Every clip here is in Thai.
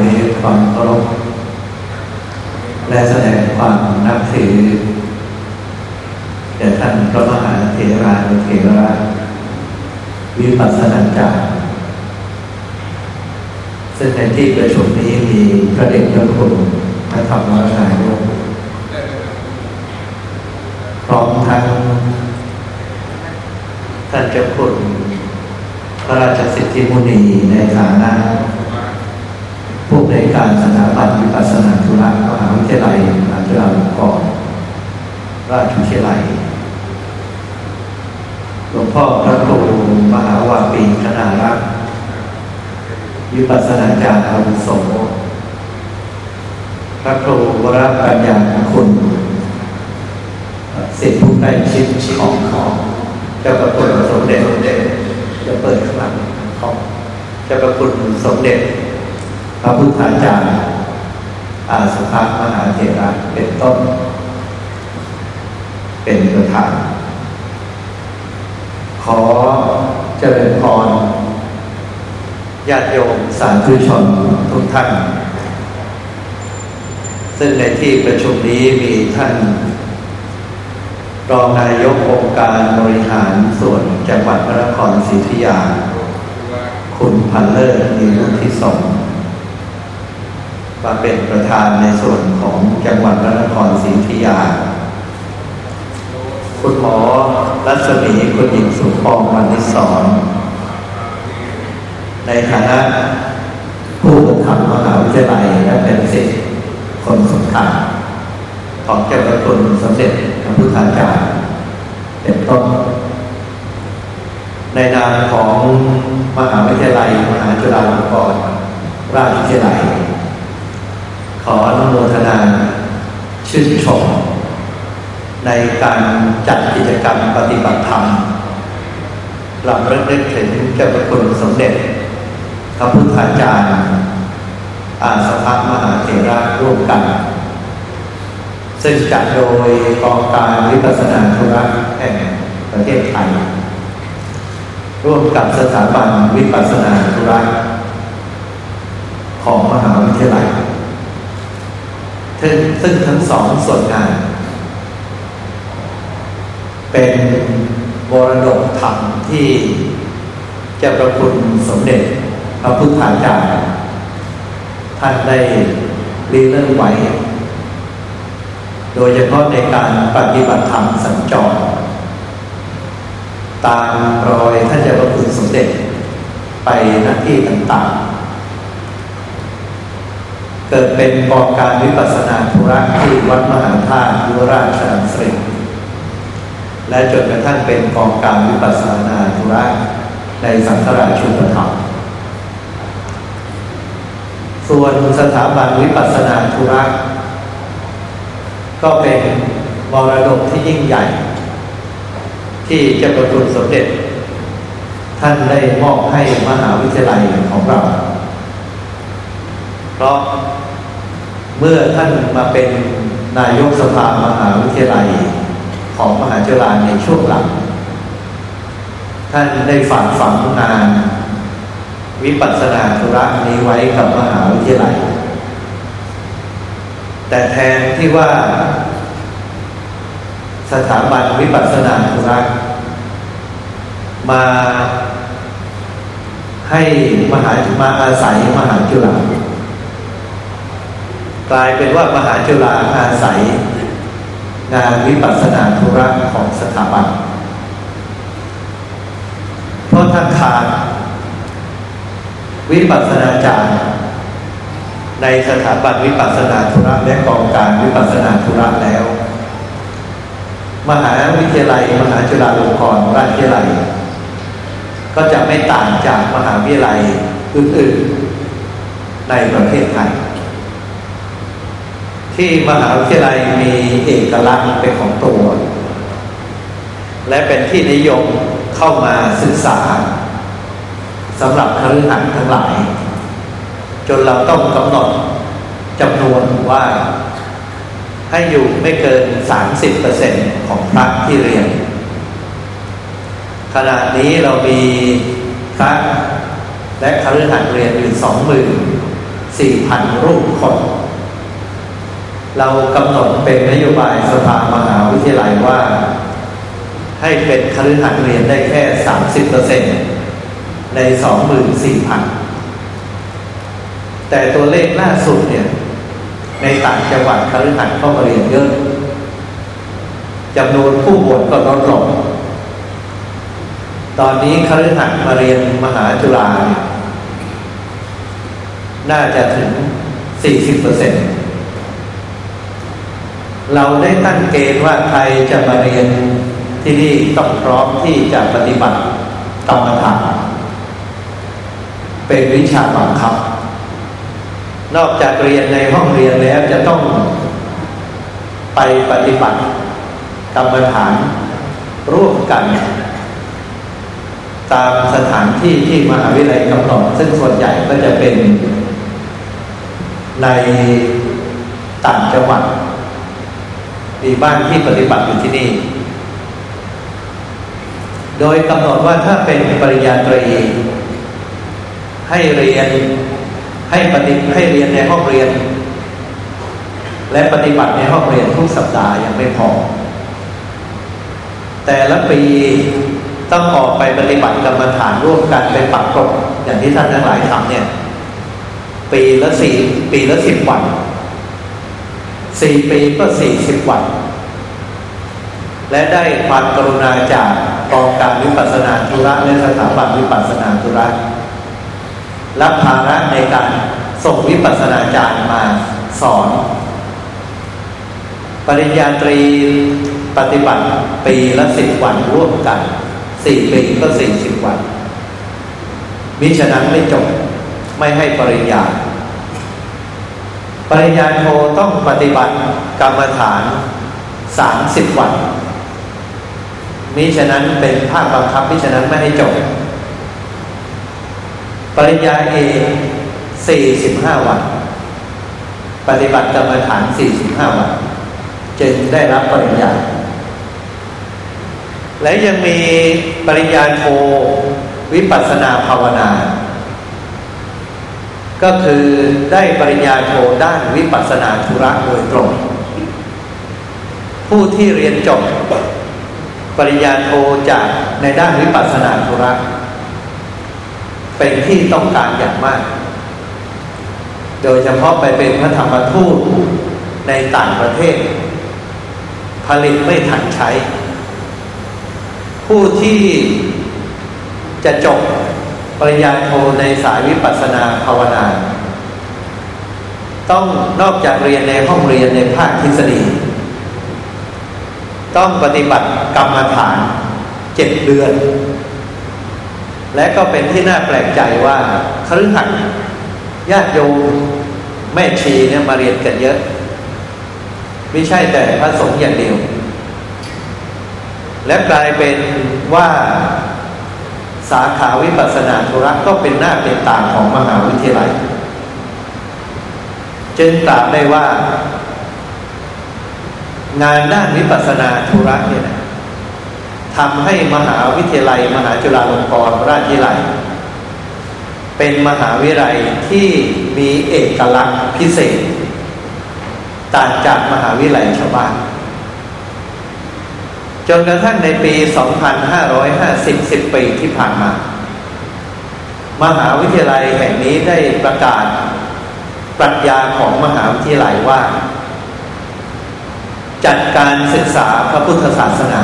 ยความเคารพและแสดงความนับถือแด่ท่านพระมหาเถรานุเถระวิปัสสนาจารย์ซึ่งในที่ประชุมนี้มีพระเดชพระคุณพระธรรมนายกพร้อมทั้งท่านเจ้าคุณพระราชสิทธิมุนีในฐานะ ผู้ในการสถาบันวิปัสสนาธุระมหาวิทยาลัยมหาจุฬาลงกรณราชวิทยาลัยหลวงพ่อพระครูมหาวาปีคณารักษ์วิปัสสนาจารย์อาวุโสพระครูวรปัญญาคุณเสิทธิผู้ใกล้ชิดของของเจ้าประคุณสมเด็จเจะเปิดข้างหลังของเจ้าประคุณสมเด็จ พระพุทธาจารย์อาสภามหาเถระเป็นต้น เป็นประธาน ขอเจริญพรญาติโยมสาธุชนทุกท่าน ซึ่งในที่ประชุมนี้มีท่านรองนายกองค์การบริหารส่วนจังหวัดพระนครศรีอยุธยา คุณพันเลิศมีรุ่นที่สง มาเป็นประธานในส่วนของจังหวัดพระนครศรีอยุธยา คุณหมอรัศมีคุณหญิงสุพองวันนิสอนในฐานะผู้ปกครองมหาวิทยาลัยและเป็นศิษย์คนสำคัญของเจ้าพระคุณสมเด็จพระพุทธาจารย์เป็นต้นในนามของมหาวิทยาลัยมหาจุฬาลงกรณราชวิทยาลัย ขออนุโมทนาชื่นชม ในการจัดกิจกรรมปฏิบัติธรรมหลำเลิกนึกถึงเจ้าพระคุณสมเด็จพระพุทธาจารย์ อาสภามหาเถระร่วมกัน ซึ่งจัดโดยกองการวิปัสสนาธุระแห่งประเทศไทย ร่วมกับสถาบันวิปัสสนาธุระของมหาวิทยาลัย ซึ่งทั้งสองส่วนงาน เป็นบรดกธรรมที่เจ้าประคุณสมเด็จพระพุทธาจารย์ท่านได้รีเริ่มไว้ โดยเฉพาะในการปฏิบัติธรรมสัญจร ตามรอยท่านเจ้าพระคุณสมเด็จไปหน้าที่ต่างๆ เกิดเป็นกองการวิปัสสนาธุระที่วัดมหาธาตุยุราชรังสิตและจนกระทั่งเป็นกองการวิปัสสนาธุระในสังฆราชชุปธรรมส่วนสถาบันวิปัสสนาธุระก็เป็นมรดกที่ยิ่งใหญ่ ที่เจ้าประคุณสมเด็จ ท่านได้มอบให้มหาวิทยาลัยของเรา เพราะ เมื่อท่านมาเป็นนายกสภามหาวิทยาลัยของมหาจุฬาในช่วงหลัง ท่านได้ฝากฝังงาน วิปัสสนาธุระนี้ไว้กับมหาวิทยาลัย แต่แทนที่ว่าสถาบันวิปัสสนาธุระมาให้มหามาอาศัยมหาจุฬา กลายเป็นว่ามหาจุฬาอาศัย งานวิปัสสนาธุระของสถาบันเพราะท่าขาดวิปัสสนาจารย์ในสถาบันวิปัสสนาธุระและกองการวิปัสสนาธุระแล้ว มหาวิทยาลัย มหาจุฬาลงกรณราชวิทยาลัย ก็จะไม่ต่างจากมหาวิทยาลัยอื่นๆในประเทศไทย ที่มหาวิทยาลัยมีเอกลักษณ์เป็นของตัว และเป็นที่นิยมเข้ามาศึกษาสำหรับคฤหัสถ์ทั้งหลาย จนเราต้องกำหนดจำนวนว่า ให้อยู่ไม่เกินสามสิบเปอร์เซ็นของพระที่เรียน ขณะนี้เรามีพระและคฤหัสถ์เรียนอยู่สองหมื่นสี่พันรูปคน เรากำหนดเป็นนโยบายสภามหาวิทยาลัยว่า ให้เป็นคฤหัสถ์เรียนได้แค่สามสิบเปอร์เซ็นในสองหมื่นสี่พันแต่ตัวเลขล่าสุดเนี่ย ในต่างจังหวัดคฤหัสถ์เข้ามาเรียนเยอะจำนวนผู้บวชก็ลดลงตอนนี้คฤหัสถ์มาเรียนมหาจุฬาเนี่ยน่าจะถึง 40เปอร์เซ็น เราได้ตั้งเกณฑ์ว่าใครจะมาเรียนที่นี่ต้องพร้อมที่จะปฏิบัติกรรมฐานเป็นวิชาบังคับ นอกจากเรียนในห้องเรียนแล้วจะต้องไปปฏิบัติกรรมฐานร่วมกัน ตามสถานที่ที่มหาวิทยาลัยกำหนดซึ่งส่วนใหญ่ก็จะเป็นในต่างจังหวัด มีบ้านที่ปฏิบัติอยู่ที่นี่ โดยกำหนดว่าถ้าเป็นปริญญาตรี ให้เรียนให้ปฏิให้เรียนในห้องเรียน และปฏิบัติในห้องเรียนทุกสัปดาห์ยังไม่พอ แต่ละปีต้องออกไปปฏิบัติกรรมฐานร่วมกันไปปักกฎอย่างที่ท่านทั้งหลายทำเนี่ย ปีละสี่ปีละสิบวัน สี่ปีก็สี่สิบวัน และได้ความกรุณาจากกองการวิปัสสนาธุระและสถาบันวิปัสสนาธุระรับภาระในการส่งวิปัสสนาจารย์มาสอน ปริญญาตรีปฏิบัติปีละสิบวันร่วมกันสี่ปีก็สี่สิบวันมิฉะนั้นไม่จบไม่ให้ปริญญา ปริญญาโทต้องปฏิบัติกรรมฐานสามสิบวันมิฉะนั้นเป็นภาคบังคับมิฉะนั้นไม่ให้จบ ปริญญาเอกสี่สิบห้าวัน ปฏิบัติกรรมฐานสี่สิบห้าวัน จึงได้รับปริญญา และยังมีปริญญาโทวิปัสนาภาวนา ก็คือได้ปริญญาโทด้านวิปัสสนาธุระโดยตรง ผู้ที่เรียนจบปริญญาโทจากในด้านวิปัสสนาธุระ เป็นที่ต้องการอย่างมาก โดยเฉพาะไปเป็นพระธรรมทูตในต่างประเทศ ผลิตไม่ทันใช้ ผู้ที่จะจบ ปริญญาโทในสายวิปัสสนาภาวนา ต้องนอกจากเรียนในห้องเรียนในภาคทฤษฎี ต้องปฏิบัติกรรมฐานเจ็ดเดือน และก็เป็นที่น่าแปลกใจว่าคฤหัสถ์ญาติโยมแม่ชีเนี่ยมาเรียนกันเยอะ ไม่ใช่แต่พระสงฆ์อย่างเดียว และกลายเป็นว่า สาขาวิปัสสนาธุระก็เป็นหน้าเป็นตาของมหาวิทยาลัย จึงตราบได้ว่า งานด้านวิปัสสนาธุระเนี่ยทำให้มหาวิทยาลัย มหาจุฬาลงกรณราชวิทยาลัย เป็นมหาวิทยาลัยที่มีเอกลักษณ์พิเศษ ต่างจากมหาวิทยาลัยชาวบ้าน จนกระทั่งในปี 2550 10 ปีที่ผ่านมา มหาวิทยาลัยแห่งนี้ได้ประกาศปรัชญาของมหาวิทยาลัยว่า จัดการศึกษาพระพุทธศาสนา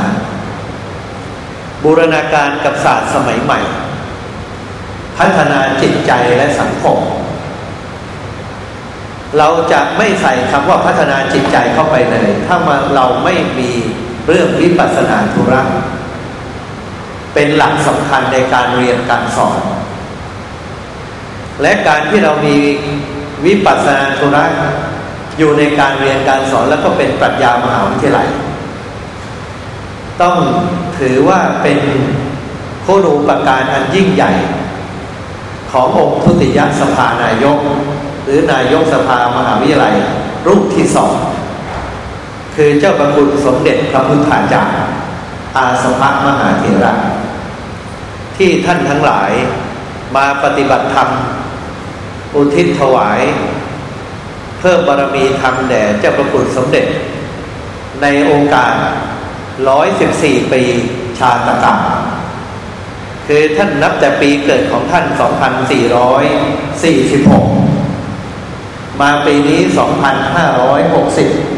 บูรณาการกับศาสตร์สมัยใหม่ พัฒนาจิตใจและสังคม เราจะไม่ใส่คำว่าพัฒนาจิตใจเข้าไปเลย ถ้ามาเราไม่มี เรื่องวิปัสสนาธุระเป็นหลักสำคัญในการเรียนการสอน และการที่เรามีวิปัสสนาธุระอยู่ในการเรียนการสอนแล้วก็เป็นปรัชญามหาวิทยาลัย ต้องถือว่าเป็นโครูปการอันยิ่งใหญ่ ขององค์ทุติยสภานายก หรือนายกสภามหาวิทยาลัย รูปที่สอง คือเจ้าประคุณสมเด็จพระพุทธาจารย์อาสมะมหาเถระที่ท่านทั้งหลายมาปฏิบัติธรรม อุทิศถวาย เพิ่มบารมีธรรมแด่เจ้าประคุณสมเด็จ ในโอกาส 114 ปีชาตกาลคือท่านนับแต่ปีเกิดของท่าน 2446 มาปีนี้ 2560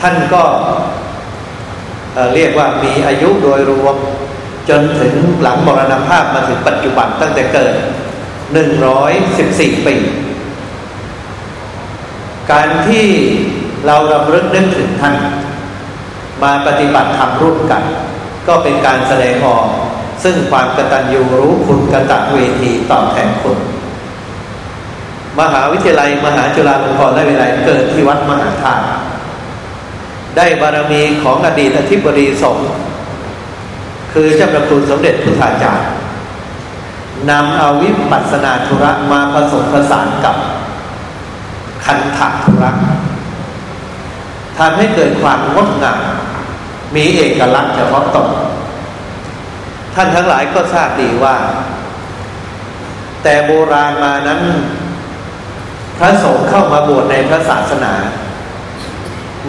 ท่านก็เรียกว่ามีอายุโดยรวมจนถึงหลังมรณภาพมาถึงปัจจุบันตั้งแต่เกิด 114 ปี การที่เรารำลึกนึกถึงท่าน มาปฏิบัติธรรมร่วมกัน ก็เป็นการแสดงออก ซึ่งความกตัญญูรู้คุณกตเวทีตอบแทนคุณ มหาวิทยาลัย มหาจุฬาลงกรณ์และวิทยาลัยเกิดที่วัดมหาธาตุ ได้บารมีของอดีตอธิบดีสงฆ์คือเจ้าประคุณสมเด็จพุทธาจารย์นำเอาวิปัสสนาธุระมาผสมผสานกับคันถธุระทำให้เกิดความงดงามมีเอกลักษณ์เฉพาะตนท่านทั้งหลายก็ทราบดีว่า แต่โบราณมานั้น พระสงฆ์เข้ามาบวชในพระศาสนา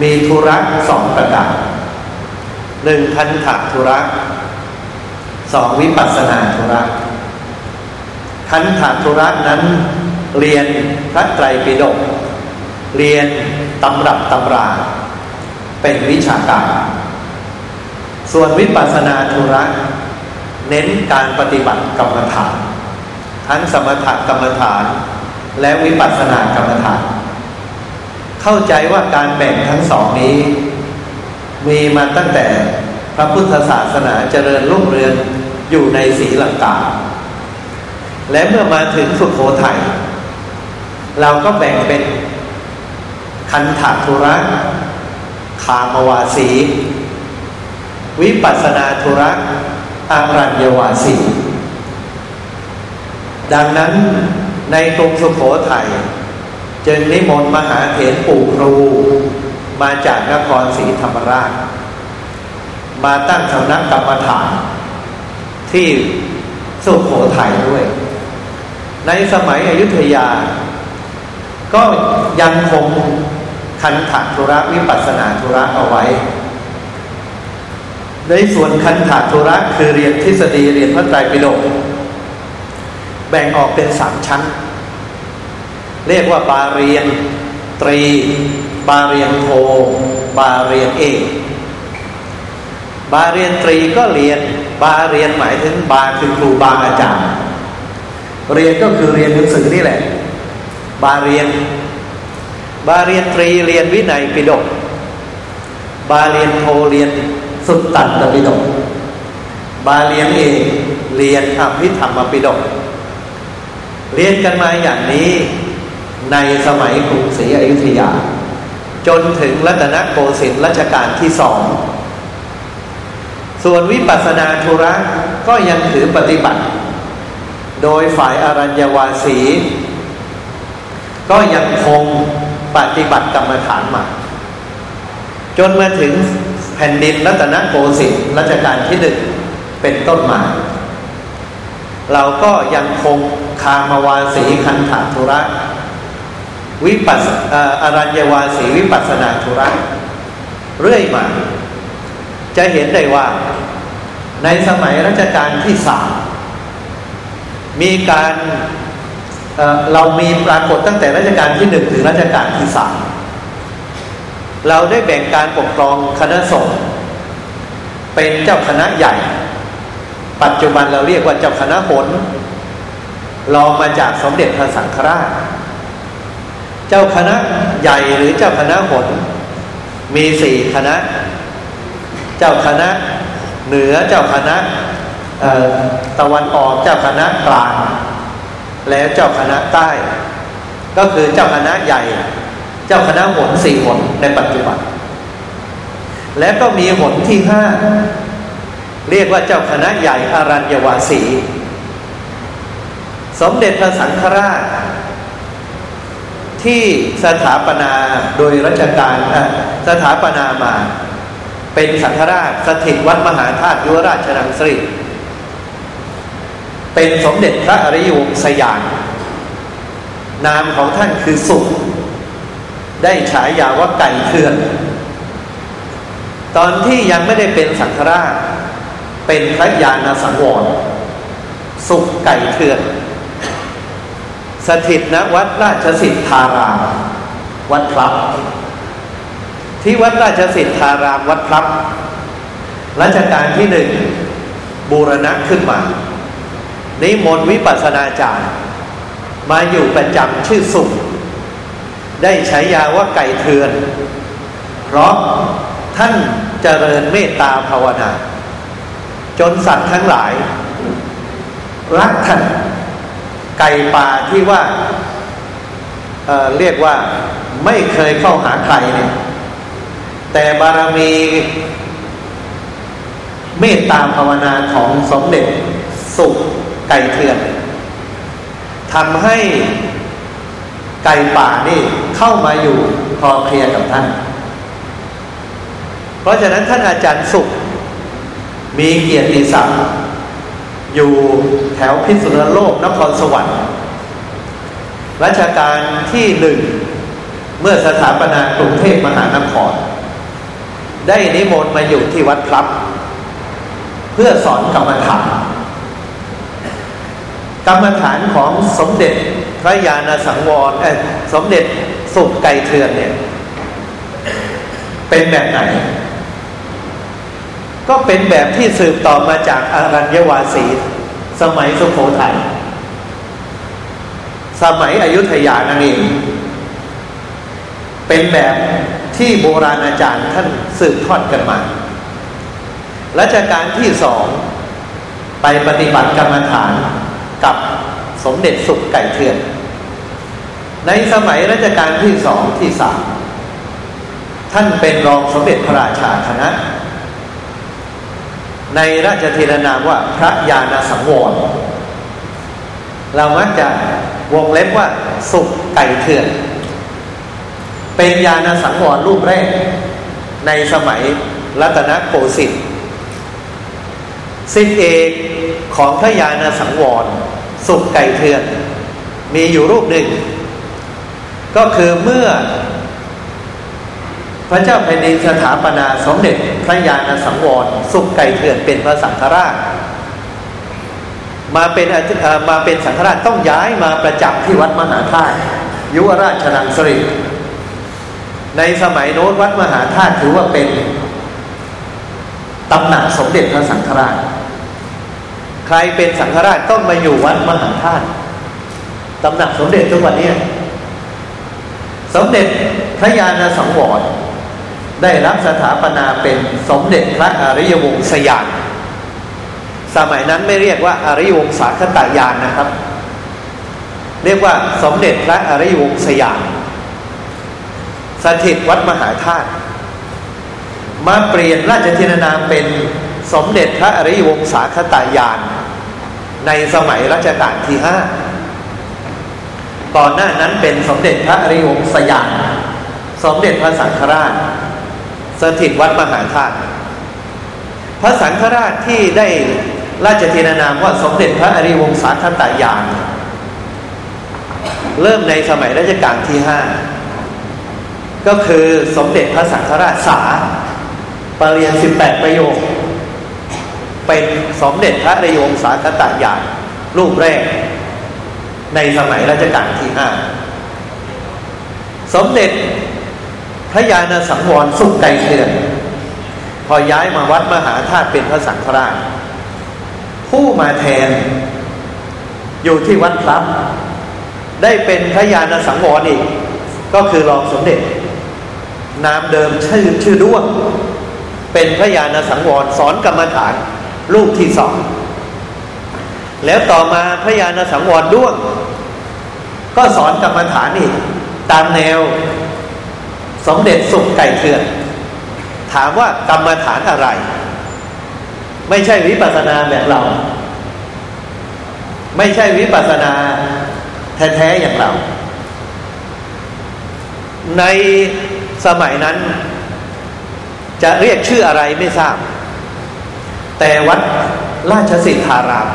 มีธุระสองประการหนึ่งคันถาธุระสองวิปัสสนาธุระคันถาธุระนั้น เรียนพระไตรปิฎกเรียนตำรับตำรา เป็นวิชาการ ส่วนวิปัสสนาธุระ เน้นการปฏิบัติกรรมฐาน ทั้งสมถกรรมฐาน และวิปัสสนากรรมฐาน เข้าใจว่าการแบ่งทั้งสองนี้ มีมาตั้งแต่พระพุทธศาสนาเจริญรุ่งเรืองอยู่ในสีลังกา และเมื่อมาถึงสุโขทัยเราก็แบ่งเป็นคันถาธุระคามวาสี วิปัสนาธุระอารัญยวาสี ดังนั้นในกรุงสุโขทัย จึงนิมนต์มหาเถรปู่ครู มาจากนครศรีธรรมราช มาตั้งสำนักกรรมฐาน ที่สุโขทัยด้วย ในสมัยอยุธยา ก็ยังคงคันถัธุระวิปัสนาธุระเอาไว้ ในส่วนคันถาธุระคือเรียนทฤษฎีเรียนพระไตรปิฎกแบ่งออกเป็นสามชั้น เรียกว่าบาเรียนตรีบาเรียนโทบาเรียนเอกบาเรียนตรีก็เรียนบาเรียนหมายถึงบาคือครูบาอาจารย์ เรียนก็คือเรียนหนังสือนี่แหละ บาเรียน บาเรียนตรีเรียนวินัยปิฎกบาเรียนโทเรียนสุดตัดตปิฎกบาเรียนเองเรียนอภิธรรมปิฎกเรียนกันมาอย่างนี้ ในสมัยกรุงศรีอยุธยา จนถึงรัตนโกสินทร์รัชกาลที่สอง ส่วนวิปัสสนาธุระก็ยังถือปฏิบัติ โดยฝ่ายอรัญญวาสี ก็ยังคงปฏิบัติกรรมฐานมา จนมาถึงแผ่นดินรัตนโกสินทร์รัชกาลที่หนึ่งเป็นต้นมาเราก็ยังคงคามาวาสีคันถาธุระ วิปัสอารัญญวาสีวิปัสนาธุระเรื่อยมา จะเห็นได้ว่า ในสมัยรัชกาลที่สามมีการเเรามีปรากฏตั้งแต่รัชกาลที่หนึ่งถึงรัชกาลที่สามเราได้แบ่งการปกครองคณะสงฆ์เป็นเจ้าคณะใหญ่ ปัจจุบันเราเรียกว่าเจ้าคณะหนรองมาจากสมเด็จพระสังฆราช เจ้าคณะใหญ่หรือเจ้าคณะหนมีสี่คณะ เจ้าคณะ เหนือเจ้าคณะตะวันออกเจ้าคณะกลาง และเจ้าคณะใต้ ก็คือเจ้าคณะใหญ่ เจ้าคณะหนสี่หนในปัจจุบัน และก็มีหนที่ห้าเรียกว่าเจ้าคณะใหญ่อารัญยวาสี สมเด็จพระสังฆราช ที่สถาปนาโดยรัชการสถาปนามา เป็นสังฆราชสถิตวัดมหาธาตุยุวราชนังสริเป็นสมเด็จพระอริยวงศยานนามของท่านคือสุข ได้ฉายาว่าไก่เถื่อน ตอนที่ยังไม่ได้เป็นสังฆราช เป็นพระยาณสังวร สุขไก่เถื่อน สถิตณวัดราชสิทธาราม วัดพลับ ที่วัดราชสิทธารามวัดพลับรัชกาลที่หนึ่งบูรณะขึ้นมา นิมนต์วิปัสสนาจารย์ มาอยู่ประจำชื่อสุข ได้ใช้ยาว่าไก่เถือน เพราะท่านเจริญเมตตาภาวนา จนสัตว์ทั้งหลาย รักท่าน ไก่ป่าที่ว่าเเรียกว่าไม่เคยเข้าหาใครเนี่ยแต่บารมีเมตตาภาวนาของสมเด็จสุขไก่เถื่อนทำให้ไก่ป่านี่เข้ามาอยู่พอเคลียร์กับท่าน เพราะฉะนั้นท่านอาจารย์สุข มีเกียรติศักดิ์ อยู่แถวพิษณุโลกนครสวรรค์รัชกาลที่หนึ่งเมื่อสถาปนากรุงเทพมหานคร ได้นิมนต์มาอยู่ที่วัดพลับ เพื่อสอนกรรมฐานกรรมฐานของสมเด็จพระยาณสังวรสมเด็จสุขไก่เทือนเนี่ย เป็นแบบไหน ก็เป็นแบบที่สืบต่อมาจากอารัญยวาสี สมัยสุโขทัยสมัยอยุธยานั่นเองเป็นแบบที่โบราณอาจารย์ท่านสืบทอดกันมารัชกาลที่สองไปปฏิบัติกรรมฐานกับสมเด็จสุขไก่เทือน ในสมัยรัชกาลที่สองที่สามท่านเป็นรองสมเด็จพระราชาคณะ ในราชเทรนามว่าพระยาณสังวร เรามักจะวงเล็บว่าสุขไก่เถื่อน เป็นยาณสังวรรูปแรก ในสมัยรัตนโกสินทร์สิทธิเอกของพระยาณสังวร สุขไก่เทือน มีอยู่รูปหนึ่ง ก็คือเมื่อ พระเจ้าแผ่นดินสถาปนาสมเด็จพระยาณสังวรสุขไก่เถื่อนเป็นพระสังฆราช มาเป็นมาเป็นสังฆราชต้องย้ายมาประจำที่วัดมหาธาตุยุวราชนังสริในสมัยโน้นวัดมหาธาตุถือว่าเป็นตำหนักสมเด็จพระสังฆราช ใครเป็นสังฆราชต้องมาอยู่วัดมหาธาตุตำหนักสมเด็จทุกวันนี้สมเด็จพระยาณสังวร ได้รับสถาปนาเป็นสมเด็จพระอริยวงศยานสมัยนั้นไม่เรียกว่าอริยวงศาคตายานนะครับ เรียกว่าสมเด็จพระอริยวงศยานสถิตวัดมหาธาตุมาเปลี่ยนราชทินานามเป็นสมเด็จพระอริยวงศาคตายาน ในสมัยรัชกาลที่ห้าก่อนหน้านั้นเป็นสมเด็จพระอริยวงศยาน สมเด็จพระสังฆราช สถิตวัดมหาธาตุพระสังฆราชที่ได้ราชทินานามว่าสมเด็จพระอริวงศาคตายานเริ่มในสมัยรัชกาลที่ห้าก็คือสมเด็จพระสังฆราชสาปรริญญาสิบแปดประโยค เป็นสมเด็จพระนายงสาคตายานรูปแรก ในสมัยรัชกาลที่ห้าสมเด็จ พระยาณสังวรสุขไกรเทือพอย้ายมาวัดมหาธาตุเป็นพระสังฆราช ผู้มาแทน อยู่ที่วัดพลับ ได้เป็นพระยาณสังวรอีก ก็คือรองสมเด็จ นามเดิมชื่อชื่อด้วง เป็นพระยาณสังวรสอนกรรมฐานลูกที่สองแล้วต่อมาพระยาณสังวรด้วง ก็สอนกรรมฐานอีก ตามแนว สมเด็จสุขไก่เถื่อนถามว่ากรรมฐานอะไร ไม่ใช่วิปัสนาแบบเรา ไม่ใช่วิปัสนาแท้ๆอย่างเรา ในสมัยนั้น จะเรียกชื่ออะไรไม่ทราบ แต่วัดราชสิทธาราม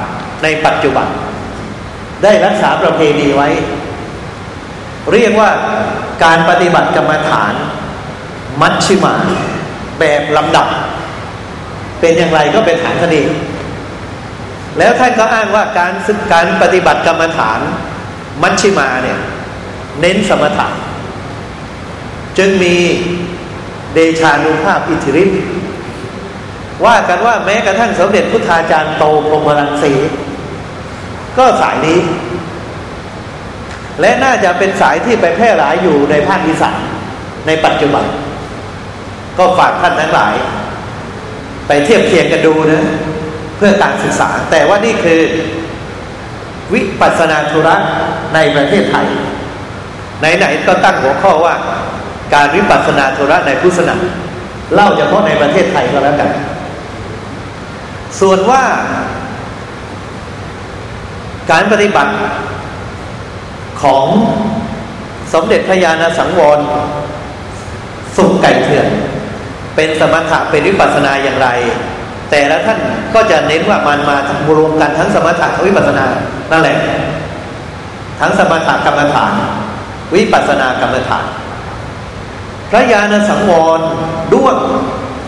ในปัจจุบัน ได้รักษาประเพณีไว้ เรียกว่าการปฏิบัติกรรมฐาน มัชชิมา แบบลำดับ เป็นอย่างไรก็เป็นฐานคดี แล้วท่านก็อ้างว่าการการปฏิบัติกรรมฐาน มัชชิมาเนี่ยเน้นสมถะจึงมีเดชานุภาพอิทธิฤทธิ์ว่ากันว่าแม้กระทั่งสมเด็จพุทธาจารย์โตพรมรังสี ก็สายนี้ และน่าจะเป็นสายที่ไปแพร่หลายอยู่ในภาคอีสานในปัจจุบัน ก็ฝากท่านทั้งหลาย ไปเทียบเคียงกันดูนะเพื่อการศึกษา แต่ว่านี่คือ วิปัสนาธุระในประเทศไทย ไหนๆก็ตั้งหัวข้อว่า การวิปัสนาธุระในพุทธศาสนาเล่าเฉพาะในประเทศไทยก็แล้วกัน ส่วนว่า การปฏิบัติ ของสมเด็จพระญาณสังวรสุขไก่เถื่อน เป็นสมถะเป็นวิปัสนาอย่างไร แต่ละท่านก็จะเน้นว่ามันมารวมกันทั้งสมถะทั้งวิปัสนานั่นแหละ ทั้งสมถะกรรมฐาน วิปัสนากรรมฐาน พระญาณสังวรด้วง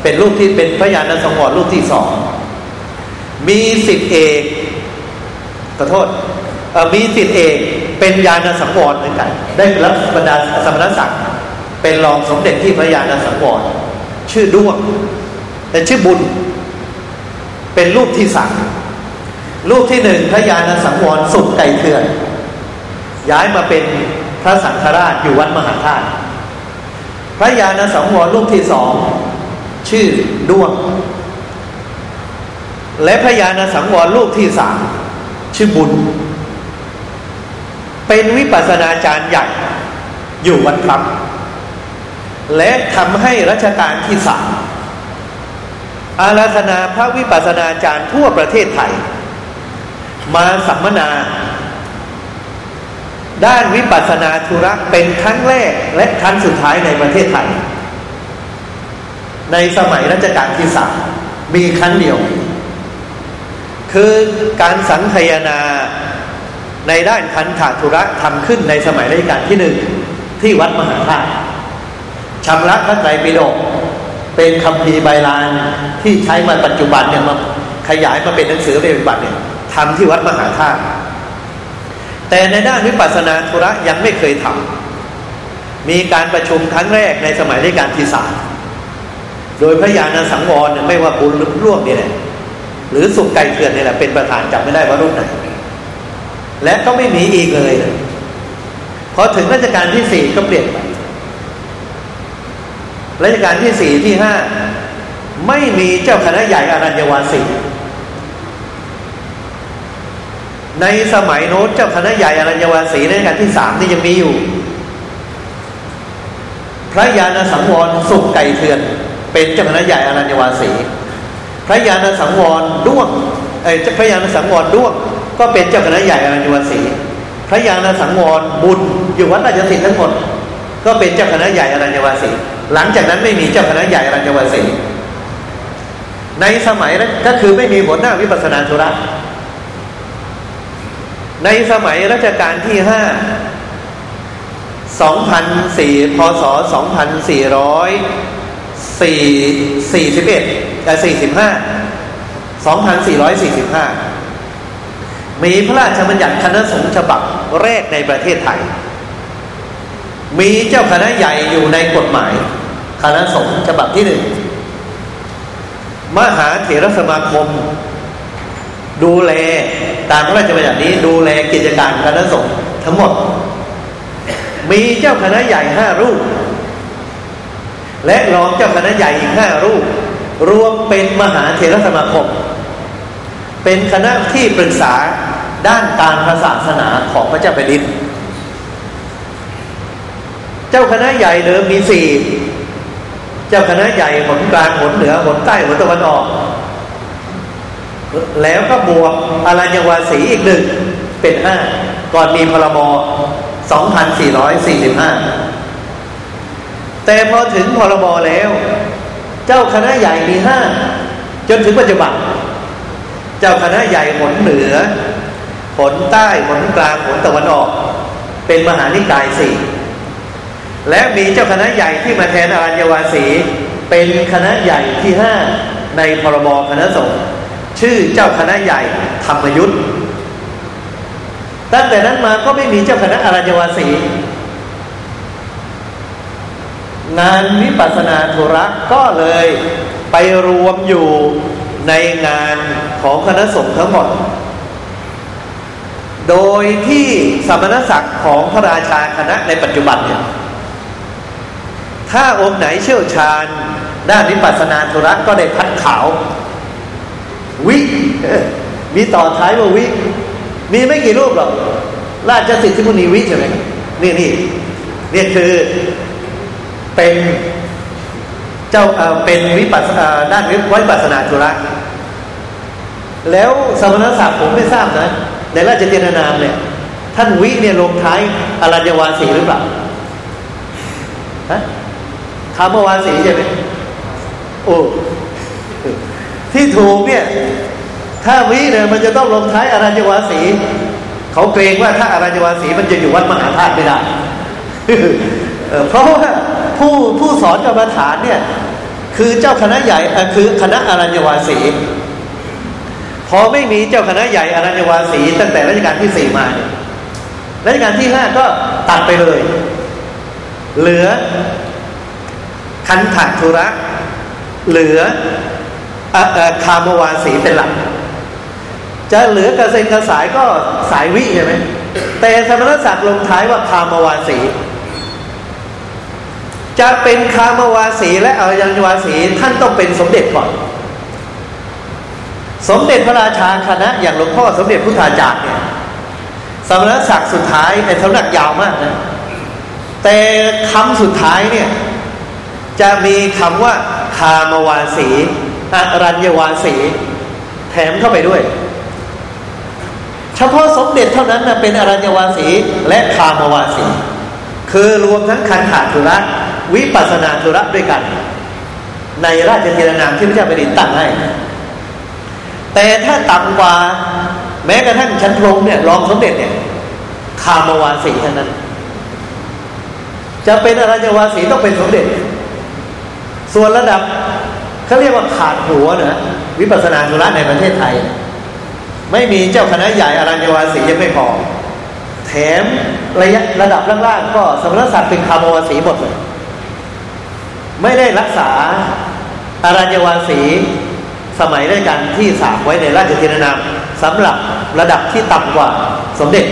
เป็นรูปที่เป็นพระญาณสังวรรูปที่สองมีสิทธิเอกขอโทษมีสิทธิเอก เป็นญาณสังวรเหมือนกัน ได้รับบรรดาสมณศักดิ์เป็นรองสมเด็จที่พระญาณสังวรชื่อด้วงแต่ชื่อบุญ เป็นรูปที่สามรูปที่หนึ่งพระญาณสังวรสุขไก่เถื่อน ย้ายมาเป็นพระสังฆราชอยู่วัดมหาธาตุพระญาณสังวรรูปที่สองชื่อด้วง และพระญาณสังวรรูปที่สามชื่อบุญ เป็นวิปัสนาจารย์ใหญ่อยู่วัดพลับ และทำให้รัชกาลที่สามอาราธนาพระวิปัสนาจารย์ทั่วประเทศไทย มาสัมมนา ด้านวิปัสนาธุระเป็นครั้งแรกและครั้งสุดท้ายในประเทศไทย ในสมัยรัชกาลที่สามมีครั้งเดียว คือการสังคยนา ในด้านคันถาธุระทำขึ้นในสมัยรัชกาลที่หนึ่งที่วัดมหาธาตุชำระพระไตรปิฎกเป็นคำพีใบลานที่ใช้มาปัจจุบันเนี่ยมาขยายมาเป็นหนังสือปฏิบัติเนี่ยทำที่วัดมหาธาตุแต่ในด้านวิปัสสนาธุระยังไม่เคยทำมีการประชุมครั้งแรกในสมัยรัชกาลที่สามโดยพระญาณสังวรไม่ว่าบุญร่วงนี่แหละหรือสุกไก่เถื่อนนี่แหละเป็นประธานจับไม่ได้ว่ารุ่นไหน และก็ไม่มีอีกเลยพอถึงรัชกาลที่สี่ก็เปลี่ยนไปรัชกาลที่สี่ที่ห้าไม่มีเจ้าคณะใหญ่อรัญญวาสีในสมัยโน้นเจ้าคณะใหญ่อรัญญวาสีในรัชกาลที่สามนี่ยังมีอยู่ พระยาณสังวรสุขไก่เถื่อน เป็นเจ้าคณะใหญ่อรัญญวาสี พระยาณสังวรด้วงเอ้พระยาณสังวรด้วง ก็เป็นเจ้าคณะใหญ่อรัญญวสีพระยาณสังวรบุญอยู่วัดราชสิทธิ์ทั้งหมด ก็เป็นเจ้าคณะใหญ่อรัญญวสีหลังจากนั้นไม่มีเจ้าคณะใหญ่อรัญญวสีในสมัยนั้นก็คือไม่มีหัวหน้าวิปัสนาธุระ ในสมัยรัชกาลที่ห้าสองพันสี่พศสองพันสี่ร้อยสี่สี่สิบเอ็ดแต่สี่สิบห้าสองพันสี่ร้อยสี่สิบห้า มีพระราชบัญญัติคณะสงฆ์ฉบับแรกในประเทศไทย มีเจ้าคณะใหญ่อยู่ในกฎหมาย คณะสงฆ์ฉบับที่หนึ่งมหาเถรสมาคม ดูแลตามพระราชบัญญัตินี้ดูแลกิจการคณะสงฆ์ทั้งหมด มีเจ้าคณะใหญ่ห้ารูป และรองเจ้าคณะใหญ่อีกห้ารูป รวมเป็นมหาเถรสมาคม เป็นคณะที่ปรึกษาด้านการศาสนาของพระเจ้าแผ่นดิน เจ้าคณะใหญ่เดิมมีสี่ เจ้าคณะใหญ่หนกลางหนเหนือหนใต้หนตะวันออก แล้วก็บวกอารัญญวาสีอีกหนึ่งเป็นห้าก่อนมีพรบ2445 แต่พอถึงพรบแล้ว เจ้าคณะใหญ่มีห้าจนถึงปัจจุบัน เจ้าคณะใหญ่หนเหนือผลใต้ผลกลางผลตะวันออก เป็นมหานิกายสี่และมีเจ้าคณะใหญ่ที่มาแทนอรัญญวาสี เป็นคณะใหญ่ที่ห้าในพรบคณะสงฆ์ชื่อเจ้าคณะใหญ่ธรรมยุทธ์ตั้งแต่นั้นมาก็ไม่มีเจ้าคณะอรัญญวาสี งานวิปัสสนาธุระก็เลยไปรวมอยู่ ในงานของคณะสงฆ์ทั้งหมด โดยที่สมณศักดิ์ของพระราชาคณะในปัจจุบันเนี่ย ถ้าองค์ไหนเชี่ยวชาญ ด้านวิปัสสนาธุระก็ได้พัดขาว วิมีต่อท้ายว่าวิ มีไม่กี่รูปหรอก ราชสิทธิมุนีวิใช่ไหมนี่นี่นี่คือเป็น เจ้าเป็นวิปัสด้านวิปัสสนาธุระแล้วสมณศักดิ์ผมไม่ทราบนะ ในราชเจนนามเนี่ย ท่านวิเนี่ยลงท้ายอรัญญวาสีหรือเปล่าฮะคามวาสีใช่ไหมโอ้ที่ถูกเนี่ย ถ้าวิเนี่ยมันจะต้องลงท้ายอรัญญวาสีเขาเกรงว่าถ้าอรัญญวาสีมันจะอยู่วัดมหาธาตุไม่ได้เพราะว่า ผู้ผู้สอนกรรมฐานเนี่ยคือเจ้าคณะใหญ่คือคณะอรัญญวาสีพอไม่มีเจ้าคณะใหญ่อรัญญวาสีตั้งแต่รัชกาลที่สี่มาเนี่ยรัชกาลที่ห้าก็ตัดไปเลย เหลือคันถัธุระ เหลือคามวาสีเป็นหลัก จะเหลือกระเซ็นกระสายก็สายวิใช่ไหมแต่ธรรมรศักดิ์ลงท้ายว่าคามวาสี จะเป็นคามวาสีและอรัญวาสีท่านต้องเป็นสมเด็จก่อน สมเด็จพระราชาคณะ อย่างหลวงพ่อสมเด็จพุทธาจารย์เนี่ยสมณศักดิ์สุดท้ายในสำนักยาวมากนะแต่คำสุดท้ายเนี่ยจะมีคำว่าคามวาสีอรัญวาสี แถมเข้าไปด้วย เฉพาะสมเด็จเท่านั้นนะเป็นอรัญญวาสีและคามวาสี คือรวมทั้งคันขาธุระ วิปัสนาธุระด้วยกัน ในราชเทรนามที่พระเจ้าแผ่นดินตั้งให้ แต่ถ้าต่ำกว่า แม้กระทั่งชั้นพรมเนี่ยรองสมเด็จเนี่ยคามวาสีเท่านั้น จะเป็นอรัญญวาสีต้องเป็นสมเด็จ ส่วนระดับเขาเรียกว่าขาดหัวนะวิปัสนาธุระในประเทศไทย ไม่มีเจ้าคณะใหญ่อรัญวาสียังไม่พอ แถมระยะระดับล่างๆก็สมณศักดิ์เป็นคามวาสีหมดเลย ไม่ได้รักษาอารัญวาสีสมัยด้วยกันที่สามไว้ในราชธินนามสำหรับระดับที่ต่ำกว่าสมเด็จ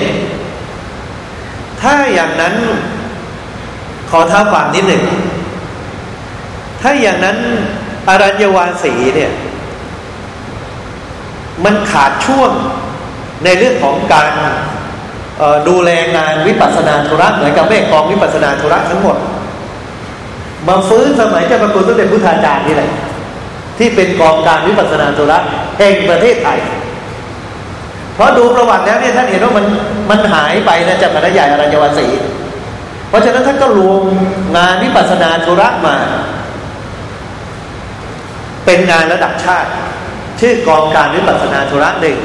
ถ้าอย่างนั้นขอท้าความนิดหนึ่ง ถ้าอย่างนั้นอารัญญวาสีเนี่ย มันขาดช่วงในเรื่องของการดูแลงานวิปัสสนาธุระเหมือนกับแม่กองวิปัสสนาธุระทั้งหมด มาฟื้นสมัยเจ้าประคุณสมเด็จพุทธาจารย์นี่แหละที่เป็นกองการวิปัสสนาธุระแห่งประเทศไทย เพราะดูประวัติแล้วเนี่ยท่านเห็นว่ามันมันหายไปนะจากคณะใหญ่อรัญวาสีเพราะฉะนั้นท่านก็รวมงานวิปัสสนาธุระมา เป็นงานระดับชาติ ชื่อกองการวิปัสสนาธุระหนึ่ง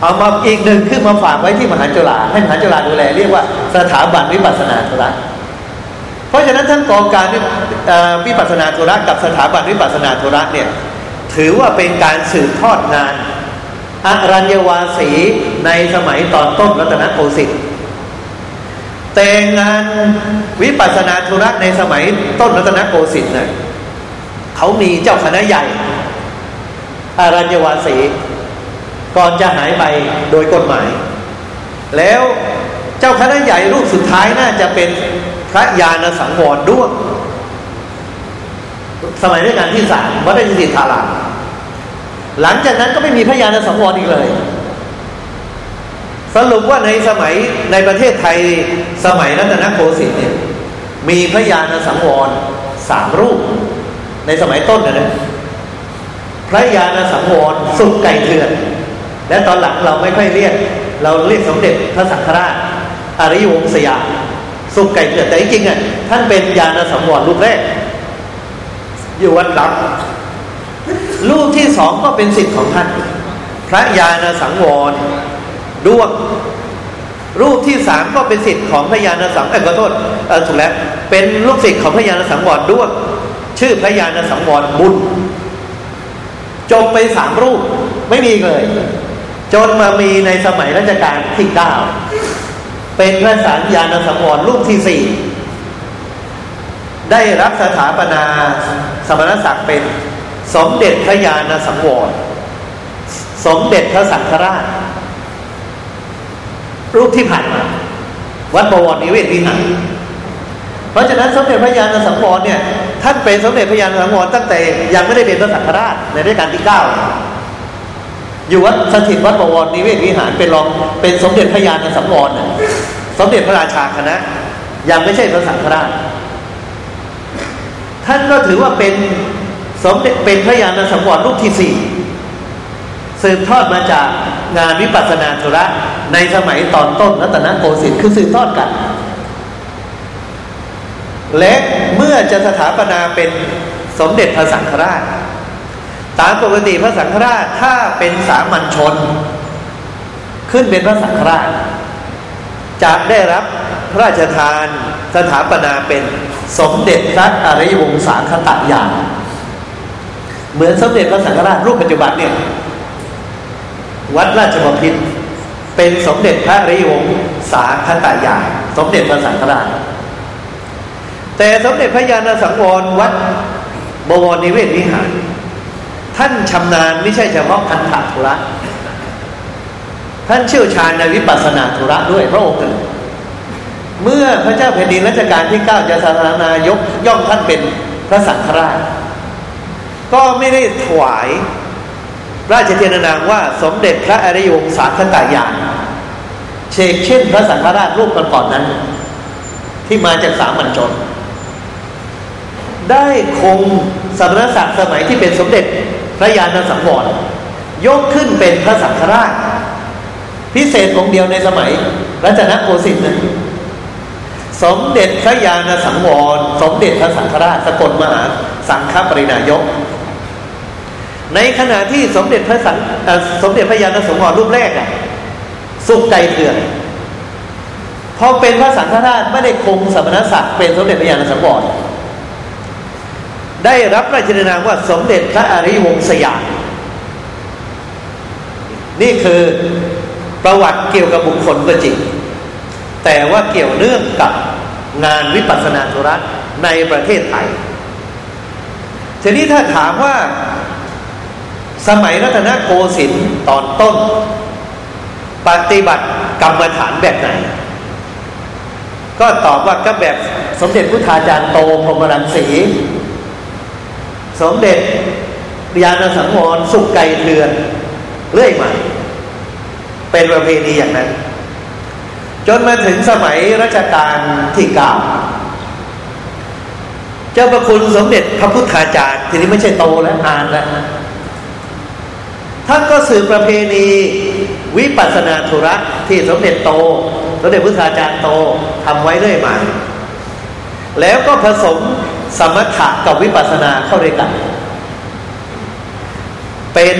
เอามาอีกหนึ่งขึ้นมาฝากไว้ที่มหาจุฬาให้มหาจุฬาดูแลเรียกว่าสถาบันวิปัสสนาธุระ เพราะฉะนั้นท่านกองการวิปัสนาธุระกับสถาบันวิปัสนาธุระเนี่ยถือว่าเป็นการสืบทอดงานอรัญญวาสีในสมัยตอนต้นรัตนโกสินทร์แต่งานวิปัสนาธุระในสมัยต้นรัตนโกสินทร์เนี่ยเขามีเจ้าคณะใหญ่อรัญญวาสีก่อนจะหายไปโดยกฎหมาย แล้วเจ้าคณะใหญ่รูปสุดท้ายน่าจะเป็น พระญาณสังวรด้วย สมัยรัชกาลที่สามวัดราชสิทธารามหลังจากนั้นก็ไม่มีพระญาณสังวรอีกเลย สรุปว่าในสมัยในประเทศไทยสมัยรัตนโกสินทร์เนี่ยมีพระญาณสังวรสามรูป ในสมัยต้นนะนะพระญาณสังวรสุกไก่เถื่อน และตอนหลังเราไม่ค่อยเรียก เราเรียกสมเด็จพระสังฆราชอริยวงศยา สุกไก่เถื่อแต่จริงๆอะท่านเป็นยานสังวรลูกแรก อยู่วัดดับลูกที่สองก็เป็นสิทธิ์ของท่าน พระยาณสังวรด้วงรูปที่สามก็เป็นสิทธิ์ของพระยาณสังเอ้ขอโทษเออถูกแล้ว เป็นลูกศิษย์ของพระยาณสังวรด้วยชื่อพระยาณสังวรบุญจบไปสามรูปไม่มีเลย จนมามีในสมัยรัชกาลที่เก้า เป็นพระสัญญาณสังวรรูปที่สี่ได้รับสถาปนาสมณศักดิ์เป็นสมเด็จพระยาณสังวร สมเด็จพระสังฆราช รูปที่ผ่านมา วัดบวรนิเวศวิหารเพราะฉะนั้นสมเด็จพระยาณสังวรเนี่ยท่านเป็นสมเด็จพระยาณสังวรตั้งแต่ยังไม่ได้เป็นพระสังฆราชในรัชกาลที่เก้าอยู่วัดสถิตวัดบวรนิเวศวิหารเป็นรองเป็นสมเด็จพระยาณสังวร สมเด็จพระราชาคณะ ยังไม่ใช่พระสังฆราช ท่านก็ถือว่าเป็นสมเด็จเป็นพระยาณสังวรรูปที่สี่สืบทอดมาจากงานวิปัสสนาธุระในสมัยตอนต้นรัตนโกสินทร์คือสืบทอดกัน และเมื่อจะสถาปนาเป็นสมเด็จพระสังฆราช ตามปกติพระสังฆราชถ้าเป็นสามัญชน ขึ้นเป็นพระสังฆราช จะได้รับพระราชทานสถาปนาเป็นสมเด็จพระอริยวงศาคตญาเหมือนสมเด็จพระสังฆราชรูปปัจจุบันเนี่ยวัดราชบพิตรเป็นสมเด็จพระอริวงศาคตายาสมเด็จพระสังฆราช แต่สมเด็จพระญาณสังวรวัดบวรนิเวศวิหาร ท่านชำนาญไม่ใช่เฉพาะพันธะธุระ ท่านเชี่ยวชาญในวิปัสสนาธุระด้วยพระองค์เมื่อพระเจ้าแผ่นดินรัชกาลที่เก้าจะสถานายกย่อมท่านเป็นพระสังฆราช ก็ไม่ได้ถวาย ราชเทนนามว่าสมเด็จพระอริยวงศาคตายานเชกเช่นพระสังฆราชรูปก่อนๆนั้น ที่มาจากสามัญชน ได้คงสมณศักดิ์สมัยที่เป็นสมเด็จพระยาณสังวรยกขึ้นเป็นพระสังฆราช พิเศษองเดียวในสมัยรัชนโกสินทร์นั้นสมเด็จพระยาณสังวร สมเด็จพระสังฆราชสกลมหาสังฆปรินายก ในขณะที่สมเด็จพระสังสมเด็จพระยาณสังฆ์รูปแรกอะสุขใจเถื่อนพอเป็นพระสังฆราชไม่ได้คงสมณศักดิ์เป็นสมเด็จพระยาณสังวรได้รับราชนามว่าสมเด็จพระอริวงศยานี่คือ ประวัติเกี่ยวกับบุคคลก็จริง แต่ว่าเกี่ยวเนื่องกับงานวิปัสสนาธุระในประเทศไทยทีนี้ถ้าถามว่า สมัยรัตนโกสินทร์ตอนต้น ปฏิบัติกรรมฐานแบบไหน ก็ตอบว่าก็แบบสมเด็จพุทธาจารย์โตพรมรังสี สมเด็จยานสังวรสุกไก่เรือน เรื่อยมา เป็นประเพณีอย่างนั้น จนมาถึงสมัยรัชกาลที่เก้าเจ้าประคุณสมเด็จพระพุทธาจารย์ทีนี้ไม่ใช่โตแล้วอ่านแล้วท่านก็สืบประเพณีวิปัสนาธุระที่สมเด็จโต สมเด็จพุทธาจารย์โตทำไว้เรื่อยมา แล้วก็ผสมสมถะกับวิปัสนาเข้าด้วยกัน เป็น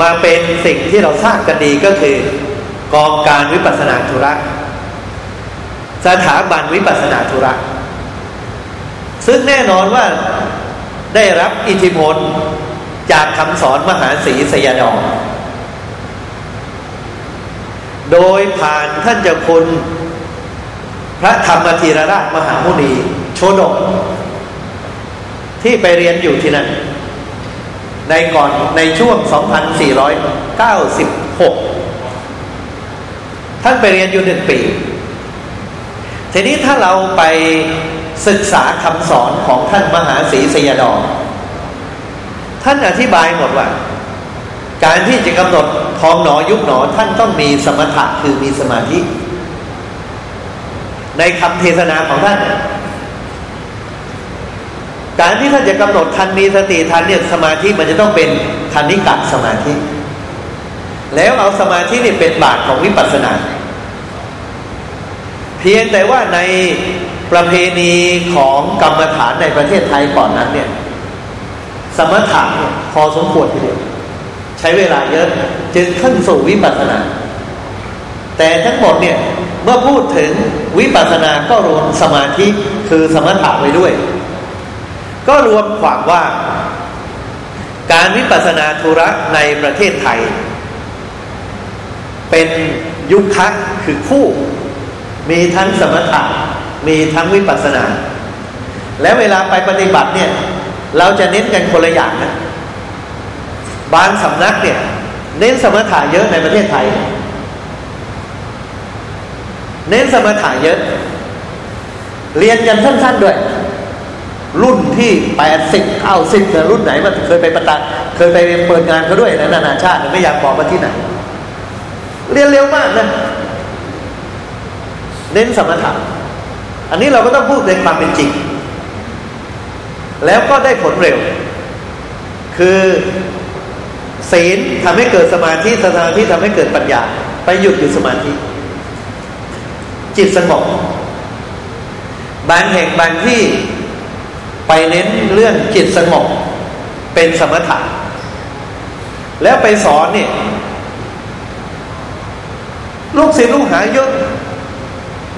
มาเป็นสิ่งที่เราทราบกันดีก็คือกองการวิปัสนาธุระ สถาบันวิปัสนาธุระ ซึ่งแน่นอนว่าได้รับอิทธิพลจากคำสอนมหาศีสยดองโดยผ่านท่านเจ้าคุณ พระธรรมธีรราชมหามุนีโชดกที่ไปเรียนอยู่ที่นั่น ในก่อนในช่วง 2496 ท่านไปเรียนอยู่หนึ่งปี ทีนี้ถ้าเราไปศึกษาคำสอนของท่านมหาศรีสยดองท่านอธิบายหมดว่า การที่จะกำหนดพองหนอยุบหนอท่านต้องมีสมถะคือมีสมาธิ ในคำเทศนาของท่าน การที่ท่านจะกำหนดทันมีสติทันเนี่ยสมาธิมันจะต้องเป็นทันนิกัสมาธิ แล้วเอาสมาธินี่เป็นบาทของวิปัสสนา เพียงแต่ว่าในประเพณีของกรรมฐานในประเทศไทยก่อนนั้นเนี่ย สมถะเนี่ยพอสมควรทีเดียวใช้เวลาเยอะจึงขึ้นสู่วิปัสสนา แต่ทั้งหมดเนี่ยเมื่อพูดถึงวิปัสสนาก็รวมสมาธิคือสมถะไว้ด้วย ก็รวมความว่า การวิปัสสนาธุระในประเทศไทย เป็นยุคคะคือคู่ มีทั้งสมถะมีทั้งวิปัสสนา แล้วเวลาไปปฏิบัติเนี่ย เราจะเน้นกันคนละอย่างนะบางสำนักเนี่ย เน้นสมถะเยอะในประเทศไทย เน้นสมถะเยอะ เรียนกันสั้นๆด้วย รุ่นที่แปดสิบเก้าสิบรุ่นไหนมันเคยไปประตัเคยไปเปิดงานเขาด้วยนะนานาชาติไม่อยากบอกมาที่ไหน เรียนเร็วมากนะเน้นสมถะอันนี้เราก็ต้องพูดในความเป็นจริง แล้วก็ได้ผลเร็ว คือศีลทำให้เกิดสมาธิสมาธิทำให้เกิดปัญญา ไปหยุดอยู่สมาธิ จิตสงบบางแห่งบางที่ ไปเน้นเรื่องจิตสงบเป็นสมถะแล้วไปสอนเนี่ยลูกศิษย์ลูกหาเยอะ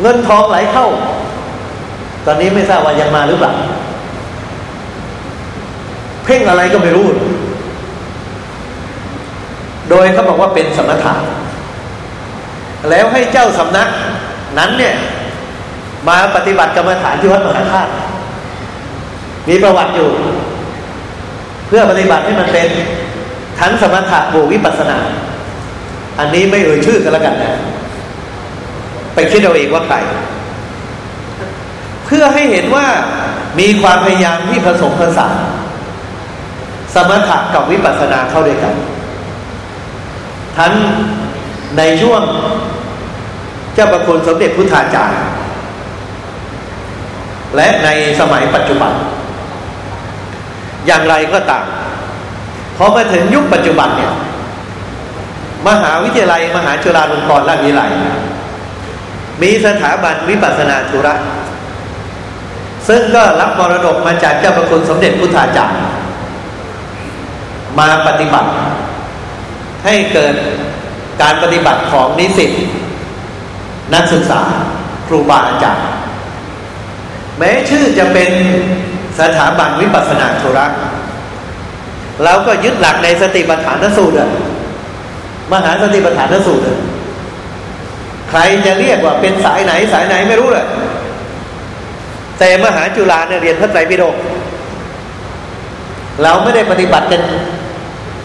เงินทองไหลเข้า ตอนนี้ไม่ทราบว่ายังมาหรือเปล่าเพ่งอะไรก็ไม่รู้ โดยเขาบอกว่าเป็นสมถะแล้วให้เจ้าสำนักนั้นเนี่ย มาปฏิบัติกรรมฐานที่วัดมหาธาตุ มีประวัติอยู่ เพื่อปฏิบัติให้มันเป็นทั้งสมถะบวกวิปัสสนา อันนี้ไม่เอ่ยชื่อกันแล้วกันนะไปคิดเอาเองว่าใคร เพื่อให้เห็นว่ามีความพยายามที่ผสมผสานสมถะกับวิปัสสนาเข้าด้วยกัน ทั้งในช่วงเจ้าประคุณสมเด็จพุทธาจารย์ และในสมัยปัจจุบัน อย่างไรก็ตามพอมาถึงยุคปัจจุบันเนี่ยมหาวิทยาลัย มหาจุฬาลงกรณราชวิทยาลัย มีสถาบันวิปัสสนาธุระ ซึ่งก็รับมรดกมาจากเจ้าประคุณสมเด็จพุทธาจารย์มาปฏิบัติ ให้เกิดการปฏิบัติของนิสิตนักศึกษาครูบาอาจารย์แม้ชื่อจะเป็น สถาบันวิปัสสนาธุระเราก็ยึดหลักในสติปัฏฐานสูตรมหาสติปัฏฐานสูตรใครจะเรียกว่าเป็นสายไหนสายไหนไม่รู้เลยแต่มหาจุฬาเนี่ยเรียนพระไตรปิฎกเราไม่ได้ปฏิบัติกัน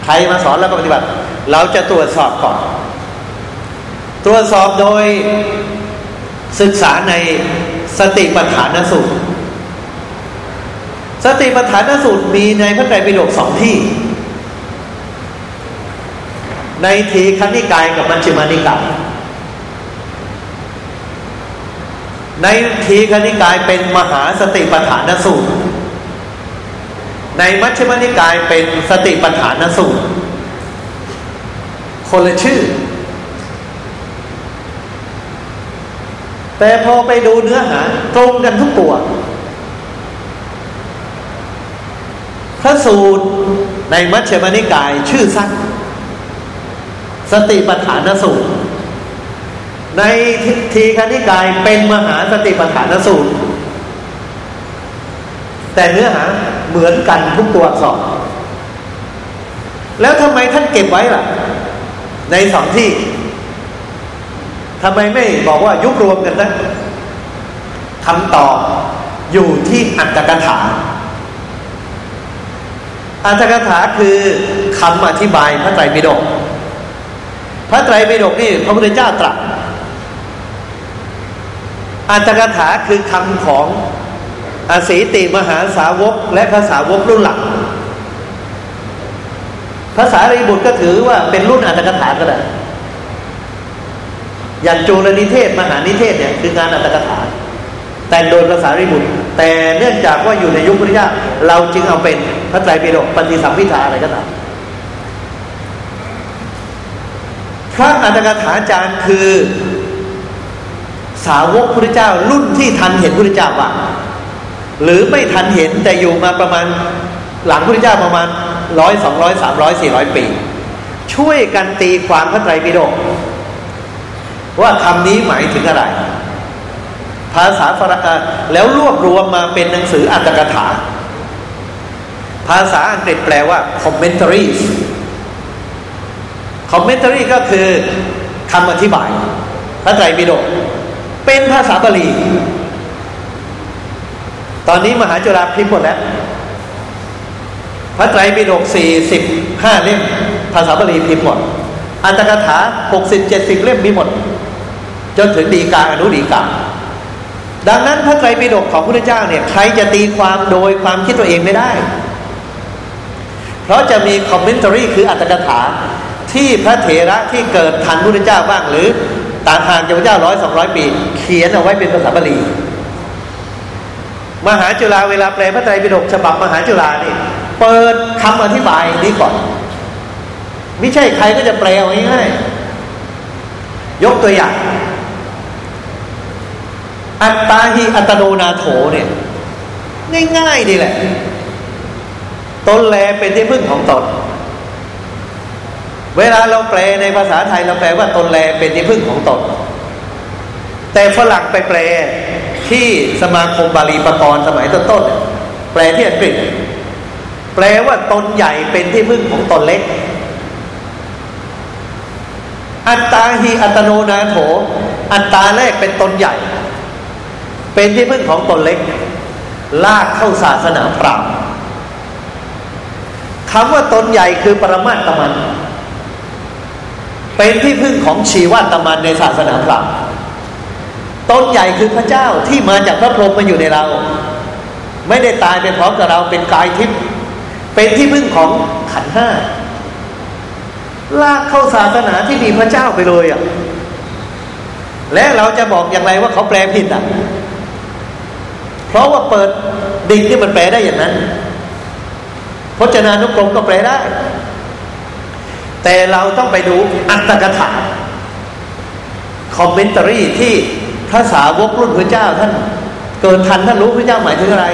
ใครมาสอนแล้วก็ปฏิบัติ เราจะตรวจสอบก่อน ตรวจสอบโดยศึกษาในสติปัฏฐานสูตร สติปัฏฐานสูตรมีในพระไตรปิฎกสองที่ ในทีคณิกายกับมัชฌิมานิกายในทีคณิกายเป็นมหาสติปัฏฐานสูตร ในมัชฌิมานิกายเป็นสติปัฏฐานสูตร คนละชื่อ แต่พอไปดูเนื้อหาตรงกันทุกตัว พระสูตรในมัชฌิมานิกายชื่อสั้น สติปัฏฐานสูตร ในทีคณิกายเป็นมหาสติปัฏฐานสูตร แต่เนื้อหาเหมือนกันทุกตัวอักษรแล้วทำไมท่านเก็บไว้ล่ะ ในสองที่ทำไมไม่บอกว่ายุบรวมกันนะคำตอบอยู่ที่อัตถกถา อัตถกถาคือคำอธิบายพระไตรปิฎกพระไตรปิฎกนี่พระพุทธเจ้าตรัสอัตถกถาคือคำของอาศีติมหาสาวกและภาษาวกรุ่นหลังภาษารีบุตรก็ถือว่าเป็นรุ่นอัตถกถาก็ได้อย่างจูลนิเทศมหานิเทศเนี่ยคืองานอัตถกถา แต่งโดยภาษาริบุตร แต่เนื่องจากว่าอยู่ในยุคพุทธเจ้าเราจึงเอาเป็นพระไตรปิฎกปฏิสัมพิธาอะไรก็ตามพระอัตถกถาจารย์คือสาวกพุทธเจ้ารุ่นที่ทันเห็นพุทธเจ้าว่าหรือไม่ทันเห็นแต่อยู่มาประมาณหลังพุทธเจ้าประมาณร้อยสองร้อยสามร้อยสี่ร้อยปี ช่วยกันตีความพระไตรปิฎกว่าคำนี้หมายถึงอะไร ภาษาฝรั่งแล้วรวบรวมมาเป็นหนังสืออัตถกถา ภาษาอังกฤษแปลว่า commentaries commentary ก็คือคำอธิบาย พระไตรปิฎกเป็นภาษาบาลี ตอนนี้มหาจุฬาพิมพ์หมดแล้ว พระไตรปิฎกสี่สิบห้าเล่ม ภาษาบาลีพิมพ์หมด อัตถกถาหกสิบเจ็ดสิบเล่มมีหมด จนถึงดีกาอนุดีกา ดังนั้นพระไตรปิฎกของพระพุทธเจ้าเนี่ยใครจะตีความโดยความคิดตัวเองไม่ได้ เพราะจะมีคอมเมนต์รีคืออัตถกถาที่พระเถระที่เกิดทันพระพุทธเจ้าบ้าง หรือต่ามทางเจ้าพระเจ้าร้อยสองร้อยปี เขียนเอาไว้เป็นภาษาบาลี มหาจุฬาเวลาแปลพระไตรปิฎกฉบับมหาจุฬานี่เปิดคำอธิบายนี้ก่อน ไม่ใช่ใครก็จะแปลเอาง่ายๆยกตัวอย่าง อัตตาหิอัตโนนาโถเนี่ย ง่ายๆดีแหละ ตนแลเป็นที่พึ่งของตน เวลาเราแปลในภาษาไทยเราแปลว่าตนแลเป็นที่พึ่งของตน แต่ฝรั่งไปแปลที่สมาคมบาลีปกรณ์สมัยต้นๆแปลที่อังกฤษ แปลว่าตนใหญ่เป็นที่พึ่งของตนเล็ก อัตตาหิอัตโนนาโถ อัตตาแรกเป็นตนใหญ่ เป็นที่พึ่งของตนเล็ก ลากเข้าศาสนาพราหมณ์คำว่าตนใหญ่คือปรมาตมัน เป็นที่พึ่งของชีวตมันในศาสนาพราหมณ์ตนใหญ่คือพระเจ้าที่มาจากพระพรหมมาอยู่ในเรา ไม่ได้ตายไปพร้อมกับเราเป็นกายทิพย์เป็นที่พึ่งของขันห้าลากเข้าศาสนาที่มีพระเจ้าไปเลยอะและเราจะบอกอย่างไรว่าเขาแปลผิดอะ เพราะว่าเปิดดิ่งที่มันแปลได้อย่างนั้น พจนานุกรมก็แปลได้ แต่เราต้องไปดูอัตถกถาคอมเมนต์รีที่พระสาวกรุ่นพระเจ้าท่านเกินทันท่านรู้พระเจ้าหมายถึงอะไร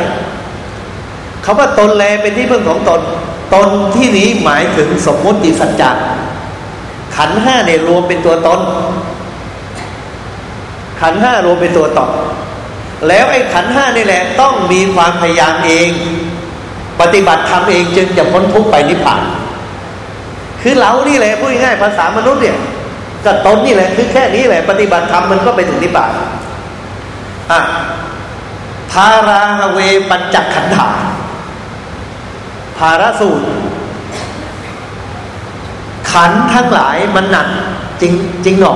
เขาว่าตนแลเป็นที่พึ่งของตน ตนที่นี้หมายถึงสมมติสัจจะขันห้าเนี่ยรวมเป็นตัวตน ขันห้ารวมเป็นตัวตน แล้วไอ้ขันห้านี่แหละ ต้องมีความพยายามเอง ปฏิบัติทำเองจึงจะพ้นทุกข์ไปนิพพาน คือเรานี่แหละพูดง่ายภาษามนุษย์เนี่ยก็ตนนี่แหละคือแค่นี้แหละ ปฏิบัติธรรมมันก็ไปถึงนิพพานอะทาราเวปัญจขันธาภารสูตร ขันทั้งหลายมันหนักจริงจริงหนอ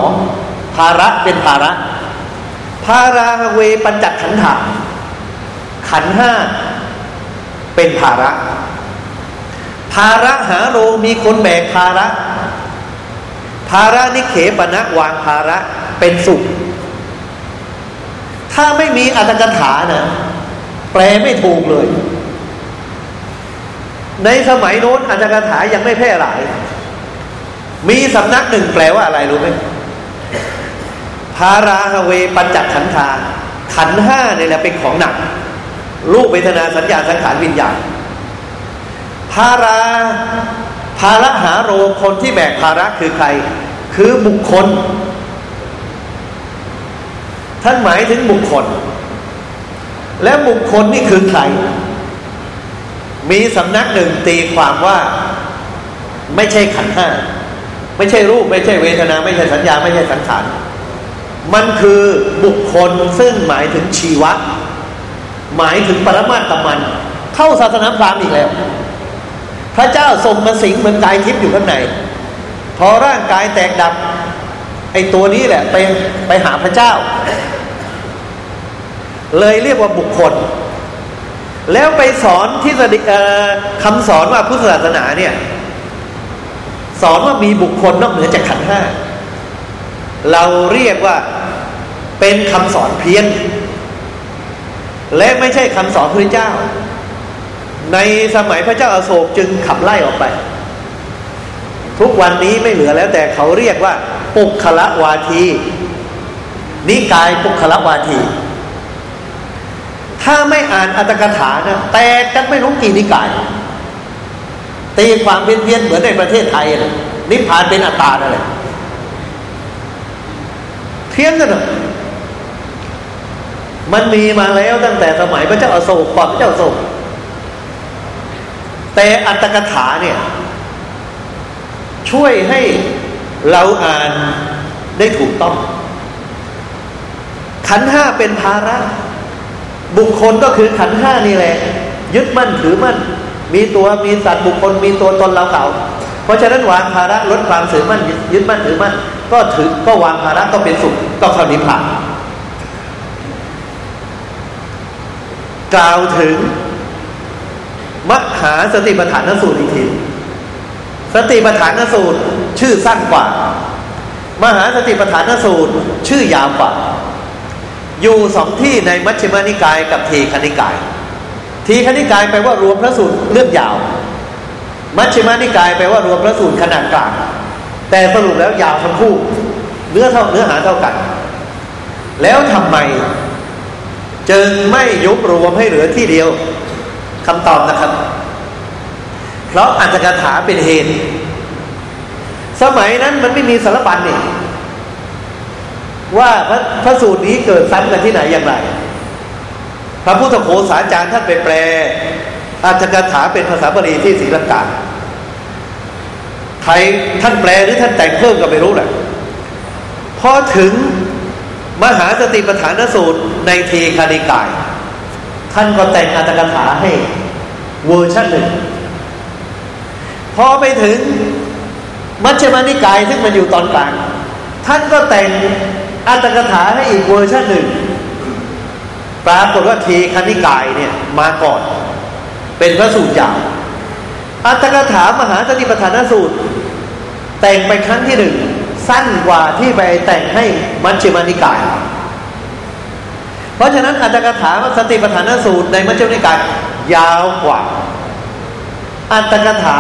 ภาระเป็นภาระ ภาราเวปัญจขันธาขันห้าเป็นภาระ ภาระหาโลมีคนแบกภาระ ภาระนิเขปณะวางภาระเป็นสุข ถ้าไม่มีอัตถกถานะแปลไม่ถูกเลย ในสมัยโน้นอัตถกถายังไม่แพร่หลาย มีสำนักหนึ่งแปลว่าอะไรรู้ไหม ภาราฮเวปัญจขันธาขันห้าเนี่ยแหละเป็นของหนักรูปเวทนาสัญญาสังขารวิญญาณภาราภาระหาโรคนที่แบกภาระคือใคร คือบุคคล ท่านหมายถึงบุคคล และบุคคลนี่คือใคร มีสำนักหนึ่งตีความว่า ไม่ใช่ขันห้า ไม่ใช่รูป ไม่ใช่เวทนา ไม่ใช่สัญญา ไม่ใช่สังขาร มันคือบุคคลซึ่งหมายถึงชีวะ หมายถึงปรมาตมัน เข้าศาสนาพราหมณ์อีกแล้ว พระเจ้าทรงมาสิงเหมือนกายทิพย์อยู่ข้างใน พอร่างกายแตกดับ ไอ้ตัวนี้แหละไปไปหาพระเจ้า เลยเรียกว่าบุคคล แล้วไปสอนที่คำสอนว่าพุทธศาสนาเนี่ย สอนว่ามีบุคคลนอกเหนือจากขันห้า เราเรียกว่าเป็นคำสอนเพี้ยน และไม่ใช่คำสอนพระเจ้า ในสมัยพระเจ้าอาโศกจึงขับไล่ออกไป ทุกวันนี้ไม่เหลือแล้วแต่เขาเรียกว่า ปุคละวาที นิกายปุคละวาที ถ้าไม่อ่านอัตถกถานะแตกกันไม่รู้กี่นิกายตีความเพี้ยนๆเหมือนในประเทศไทยนะนิพพานเป็นอัตตานั่นแหละ เทียงกันเหรอมันมีมาแล้วตั้งแต่สมัยพระเจ้าอาโศกก่อนพระเจ้าอาโศก แต่อัตถกถาเนี่ย ช่วยให้เราอ่านได้ถูกต้อง ขันห้าเป็นภาระ บุคคลก็คือขันห้านี่แหละ ยึดมั่นถือมั่น มีตัวมีสัตว์บุคคลมีตัวตนเราเขา ราะฉะนั้นวางภาระลดความถือมั่นยึดมั่นถือมั่นก็ถือก็วางภาระก็เป็นสุขก็เข้านิพพานกล่าวถึงมหาสติปัฏฐานสูตรอีกทีสติปัฏฐานสูตรชื่อสั้นกว่า มหาสติปัฏฐานสูตรชื่อยาวกว่า อยู่สองที่ในมัชฌิมานิกายกับทีคณิกาย ทีคณิกายแปลว่ารวมพระสูตรเรื่องยาว มัชฌิมานิกายแปลว่ารวมพระสูตรขนาดกลาง แต่สรุปแล้วยาวทั้งคู่ เนื้อเท่าเนื้อหาเท่ากัน แล้วทำไม จึงไม่ยุบรวมให้เหลือที่เดียวคำตอบนะครับ เพราะอัตถกถาเป็นเหตุ สมัยนั้นมันไม่มีสารบัญนี่ว่าพระพระสูตรนี้เกิดซ้ำกันที่ไหนอย่างไร พระพุทธโฆษาจารย์ท่านไปแปล อัตถกถาเป็นภาษาบาลีที่ศรีลังกาใครท่านแปลหรือท่านแต่งเพิ่มก็ไม่รู้แหละพอถึงมหาสติปัฏฐานสูตรในทีฆนิกาย ท่านก็แต่งอรรถกถาให้เวอร์ชันหนึ่งพอไปถึงมัชฌิมนิกายซึ่งมันอยู่ตอนกลาง ท่านก็แต่งอรรถกถาให้อีกเวอร์ชันหนึ่งปรากฏว่าทีฆนิกายเนี่ยมาก่อน เป็นพระสูตรยาวอรรถกถามหาสติปัฏฐานสูตร แต่งไปครั้งที่หนึ่งสั้นกว่าที่ไปแต่งให้มัชฌิมานิกาย เพราะฉะนั้นอัตถกถาสติปัฏฐานสูตรในมัชฌิมานิกายยาวกว่า อัตถกถา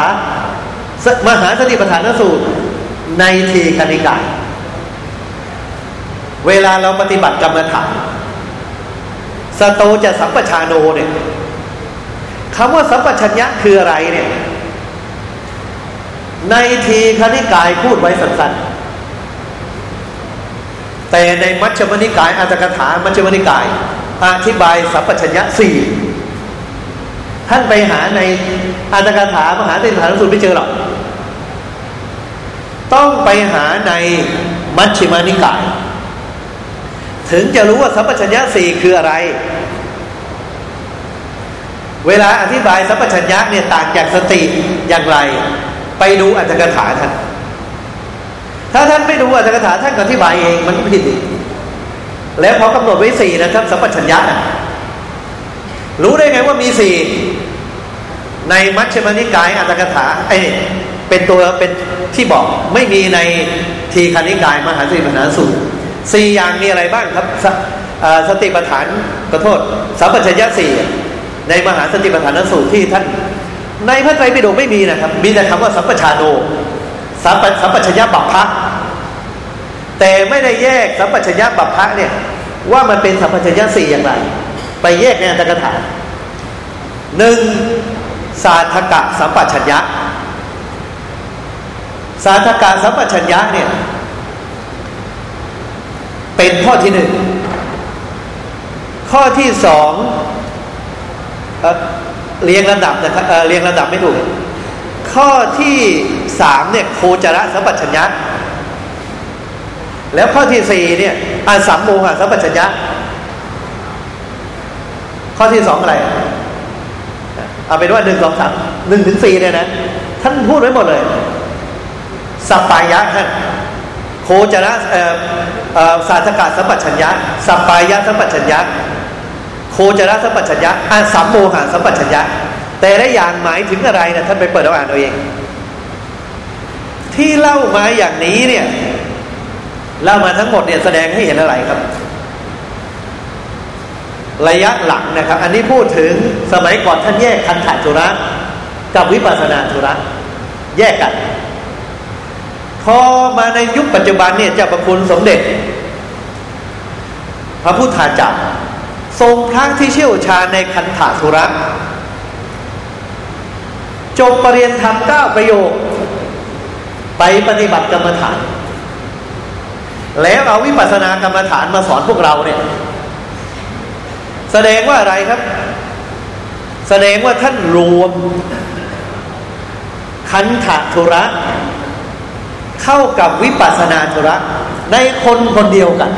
มหาสติปัฏฐานสูตรในทีคณิกาย เวลาเราปฏิบัติกรรมฐานสโตจะสัมปชาโนเนี่ย คำว่าสัมปชัญญะคืออะไรเนี่ย ในทีคณิกายพูดไว้สั้นๆ แต่ในมัชฌิมนิกายอัตถกถามัชฌิมนิกาย อธิบายสัมปชัญญะสี่ท่านไปหาในอัตถกถามหาเตฐานสูตรไม่เจอหรอก ต้องไปหาในมัชฌิมานิกาย ถึงจะรู้ว่าสัมปชัญญะสี่คืออะไร เวลาอธิบายสัมปชัญญะเนี่ยต่างจากสติอย่างไร ไปดูอัตถกถาท่าน ถ้าท่านไม่ดูอัตถกถาท่านก็อธิบายเองมันผิดอีกแล้วเขากำหนดไว้สี่นะครับ สัมปชัญญะรู้ได้ไงว่ามีสี่ในมัชฌิมานิกายอัตถกถาไอ้เป็นตัวเป็นที่บอกไม่มีในทีคณิกายมหาสติปัฏฐานสูตรสี่อย่างมีอะไรบ้างครับสสติปัฏฐานขอโทษสัมปชัญญะสี่ ในมหาสติปัฏฐานสูตรที่ท่าน ในพระไตรปิฎกไม่มีนะครับ มีแต่คำว่าสัมปชาโนสัมปสัมปชัญญะบัพพะแต่ไม่ได้แยกสัมปชัญญะบัพพะเนี่ย ว่ามันเป็นสัมปชัญญะสี่อย่างไร ไปแยกในอัตถกถาหนึ่งสาธกะสัมปชัญญะสาธกะสัมปชัญญะเนี่ย เป็นข้อที่หนึ่งข้อที่สอง เรียงระดับนะครับเเรียงระดับไม่ถูก ข้อที่สามเนี่ยโคจรสัมปชัญญะแล้วข้อที่สี่เนี่ยอาสัมโมหะสัมปชัญญะข้อที่สองอะไรเอาเป็นว่าหนึ่งสองสามหนึ่งถึงสี่เนี่ยนะ ท่านพูดไว้หมดเลยสัปปายะท่านโคจรสาธกาสัมปชัญญะสัปปายะสัมปชัญญะ โคจรสัมปชัญญะอาสัมโมหะสัมปชัญญะ แต่ละอย่างหมายถึงอะไรนะท่านไปเปิดเอาอ่านเอาเอง ที่เล่ามาอย่างนี้เนี่ยเล่ามาทั้งหมดเนี่ยแสดงให้เห็นอะไรครับ ระยะหลังนะครับ อันนี้พูดถึงสมัยก่อนท่านแยกคันถาจุระกับวิปัสสนาจุระแยกกันพอมาในยุคปัจจุบันเนี่ยเจ้าประคุณสมเด็จ พระพุทธาจารย์ ทรงพระที่เชี่ยวชาญในคันถาธุระจบปรริญญาธรรมเก้าประโยค ไปปฏิบัติกรรมฐาน แล้วเอาวิปัสสนากรรมฐานมาสอนพวกเราเนี่ย แสดงว่าอะไรครับ แสดงว่าท่านรวม คันถะธุระ เข้ากับวิปัสสนาธุระ ในคนคนเดียวกัน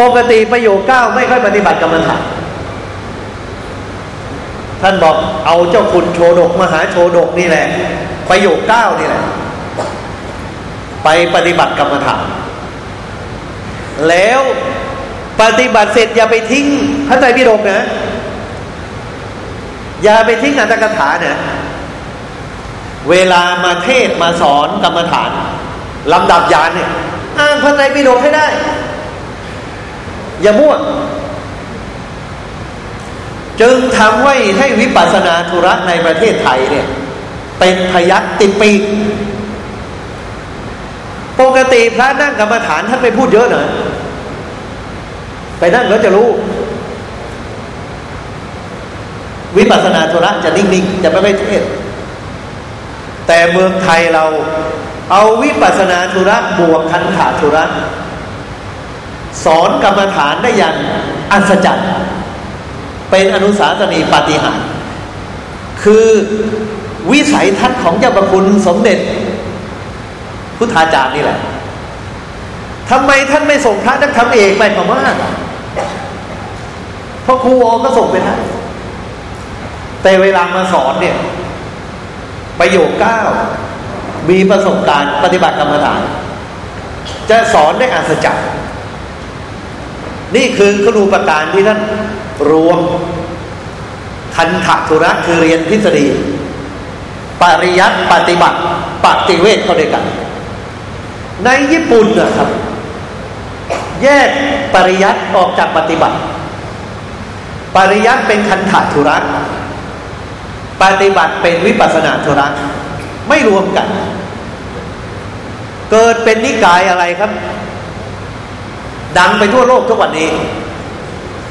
ปกติประโยคเก้าไม่ค่อยปฏิบัติกรรมฐานท่านบอกเอาเจ้าคุณโชดกมหาโชดกนี่แหละ ประโยคเก้านี่แหละ ไปปฏิบัติกรรมฐาน แล้วปฏิบัติเสร็จอย่าไปทิ้งพระไตรปิฎกนะอย่าไปทิ้งอัตถกถาเนะเวลามาเทศมาสอนกรรมฐานลำดับยานเนี่ยอ้างพระไตรปิฎกให้ได้ อย่ามั่ว จึงทำไว้ให้วิปัสสนาธุระในประเทศไทยเนี่ย เป็นพยักติดปีกปกติพระนั่งกรรมฐานท่านไปพูดเยอะหน่อยไปนั่งแล้วจะรู้ วิปัสสนาธุระจะนิ่งๆ จะไม่ไปเทศแต่เมืองไทยเราเอาวิปัสสนาธุระบวกคันถาธุระ สอนกรรมฐานได้อย่างอัศจรรย์เป็นอนุสาสนีปาฏิหาริย์คือวิสัยทัศน์ของเจ้าประคุณสมเด็จ พุทธาจารย์นี่แหละทำไมท่านไม่ส่งพระนักธรรมเอกไปพม่าเพราะครูอก็ส่งไปนะแต่เวลามาสอนเนี่ย ประโยคเก้ามีประสบการณ์ปฏิบัติกรรมฐาน จะสอนได้อัศจรรย์ นี่คือครูประการที่ท่านรวมคันถธุระคือเรียนทฤษฎี ปริยัติปฏิบัติปฏิเวทเข้าด้วยกัน ในญี่ปุ่นนะครับ แยกปริยัติออกจากปฏิบัติ ปริยัติเป็นคันถธุระปฏิบัติเป็นวิปัสนาธุระไม่รวมกัน เกิดเป็นนิกายอะไรครับ ดังไปทั่วโลกทุกวันนี้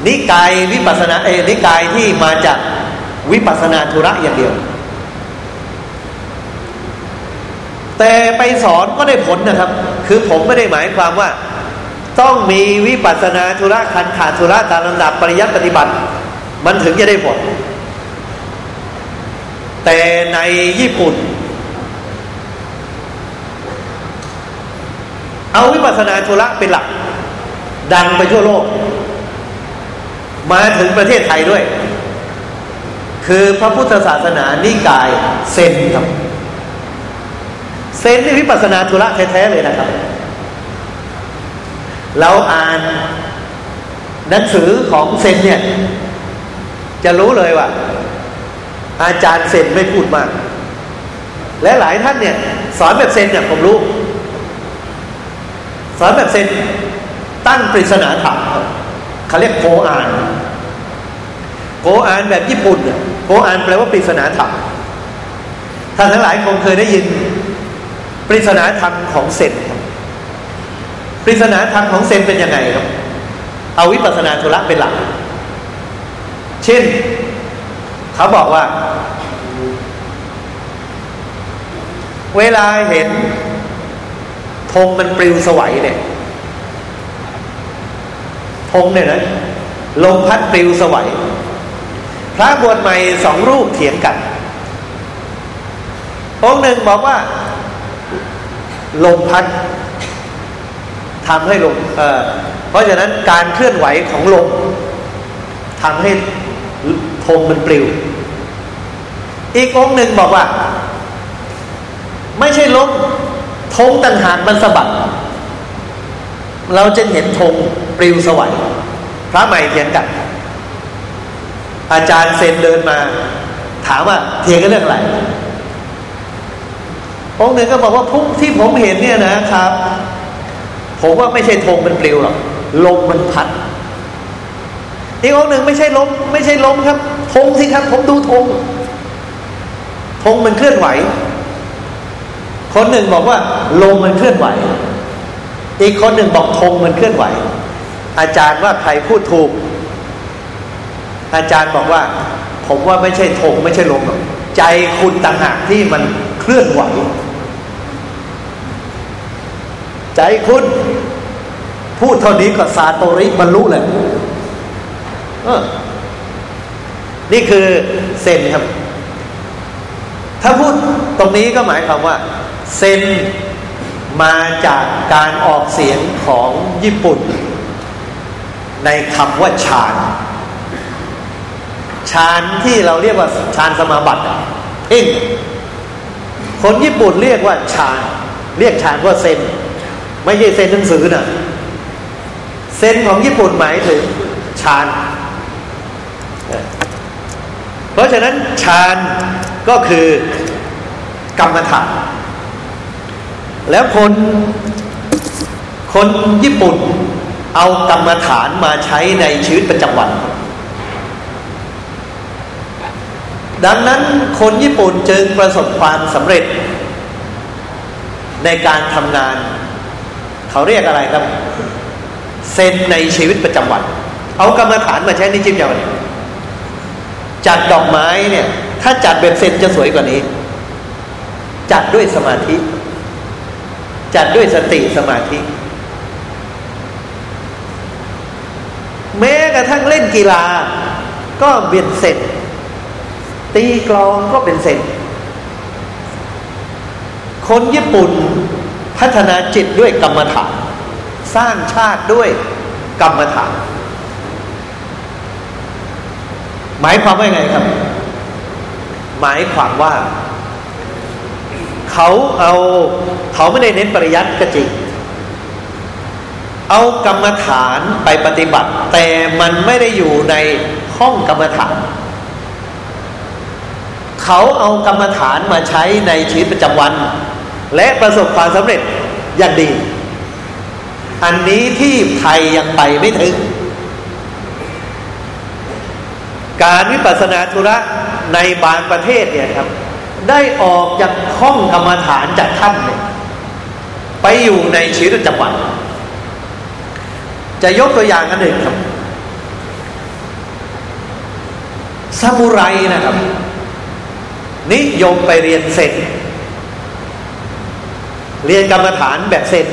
นิกายวิปัสนาเอนิกายที่มาจากวิปัสนาธุระอย่างเดียว แต่ไปสอนก็ได้ผลนะครับ คือผมไม่ได้หมายความว่า ต้องมีวิปัสนาธุระคันขาธุระตามลำดับปริยัติปฏิบัติ มันถึงจะได้ผล แต่ในญี่ปุ่นเอาวิปัสนาธุระเป็นหลัก ดังไปทั่วโลก มาถึงประเทศไทยด้วย คือพระพุทธศาสนานิกายเซนครับเซนนี่วิปัสนาธุระแท้ๆเลยนะครับ เราอ่านหนังสือของเซนเนี่ย จะรู้เลยว่า อาจารย์เซนไม่พูดมาก และหลายท่านเนี่ย สอนแบบเซนเนี่ยผมรู้ สอนแบบเซน ตั้งปริศนาธรรมเขาเรียกโคอานโกอานแบบญี่ปุ่นโกอานแปลว่าปริศนาธรรมท่านทั้งหลายคงเคยได้ยิน ปริศนาธรรมของเซนปริศนาธรรมของเซนเป็นยังไงครับ เอาวิปัสนาธุระเป็นหลัก เช่น เขาบอกว่า เวลาเห็นธงมันปลิวสวัยเนี่ย ธงเนี่ยนะลมพัดปลิวสวัยพระบวชใหม่สองรูปเถียงกันองค์หนึ่งบอกว่า ลมพัดทำให้ลมเเพราะฉะนั้นการเคลื่อนไหวของลมทำให้ธงมันปลิว อีกองค์หนึ่งบอกว่า ไม่ใช่ลมธงต่างหากมันสะบัด เราจึงเห็นธงปลิวสวัยพระใหม่เถียงกัน อาจารย์เซนเดินมา ถามว่าเทียงกันเรื่องอะไรองค์หนึ่งก็บอกว่าพุกที่ผมเห็นเนี่ยนะครับ ผมว่าไม่ใช่ธงมันปลิวหรอกลมมันพัดอีกองค์หนึ่งไม่ใช่ลมไม่ใช่ลมครับธงสิครับ ผมดูธงธงมันเคลื่อนไหว คนหนึ่งบอกว่าลมมันเคลื่อนไหว อีกคนหนึ่งบอกธงมันเคลื่อนไหว อาจารย์ว่าใครพูดถูก อาจารย์บอกว่า ผมว่าไม่ใช่ธงไม่ใช่ลมหรอกใจคุณต่างหากที่มันเคลื่อนไหว ใจคุณ พูดเท่านี้ก็ซาโตริบรรลุเลยนี่คือเซนครับ ถ้าพูดตรงนี้ก็หมายความว่า เซน มาจากการออกเสียงของญี่ปุ่น ในคำว่าฌานฌานที่เราเรียกว่าฌานสมาบัติเพ่งคนญี่ปุ่นเรียกว่าฌานเรียกฌานว่าเซนไม่ใช่เซนหนังสือนะเซนของญี่ปุ่นหมายถึงฌานเพราะฉะนั้นฌานก็คือกรรมฐาน แล้วคนคนญี่ปุ่นเอากรรมฐานมาใช้ในชีวิตประจำวัน ดังนั้นคนญี่ปุ่นจึงประสบความสำเร็จ ในการทำงาน เขาเรียกอะไรครับเซนในชีวิตประจำวัน เอากรรมฐานมาใช้ในชีวิตประจำวันจัดดอกไม้เนี่ย ถ้าจัดเป็นเซนจะสวยกว่านี้ จัดด้วยสมาธิ จัดด้วยสติสมาธิ แม้กระทั่งเล่นกีฬา ก็เป็นเสร็จ ตีกลองก็เป็นเสร็จ คนญี่ปุ่นพัฒนาจิตด้วยกรรมฐาน สร้างชาติด้วยกรรมฐาน หมายความว่าไงครับ หมายความว่า เขาเอาเขาไม่ได้เน้นปริยัติก็จริง เอากรรมฐานไปปฏิบัติ แต่มันไม่ได้อยู่ในห้องกรรมฐาน เขาเอากรรมฐานมาใช้ในชีวิตประจำวัน และประสบความสำเร็จอย่างดี อันนี้ที่ไทยยังไปไม่ถึง การวิปัสสนาธุระในบางประเทศเนี่ยครับ ได้ออกจากห้องกรรมฐานจากท่านเนี่ยไปอยู่ในชีวิตประจำวัน จะยกตัวอย่างกันหนึ่งครับซามูไรนะครับ นิยมไปเรียนเซนเรียนกรรมฐานแบบเซน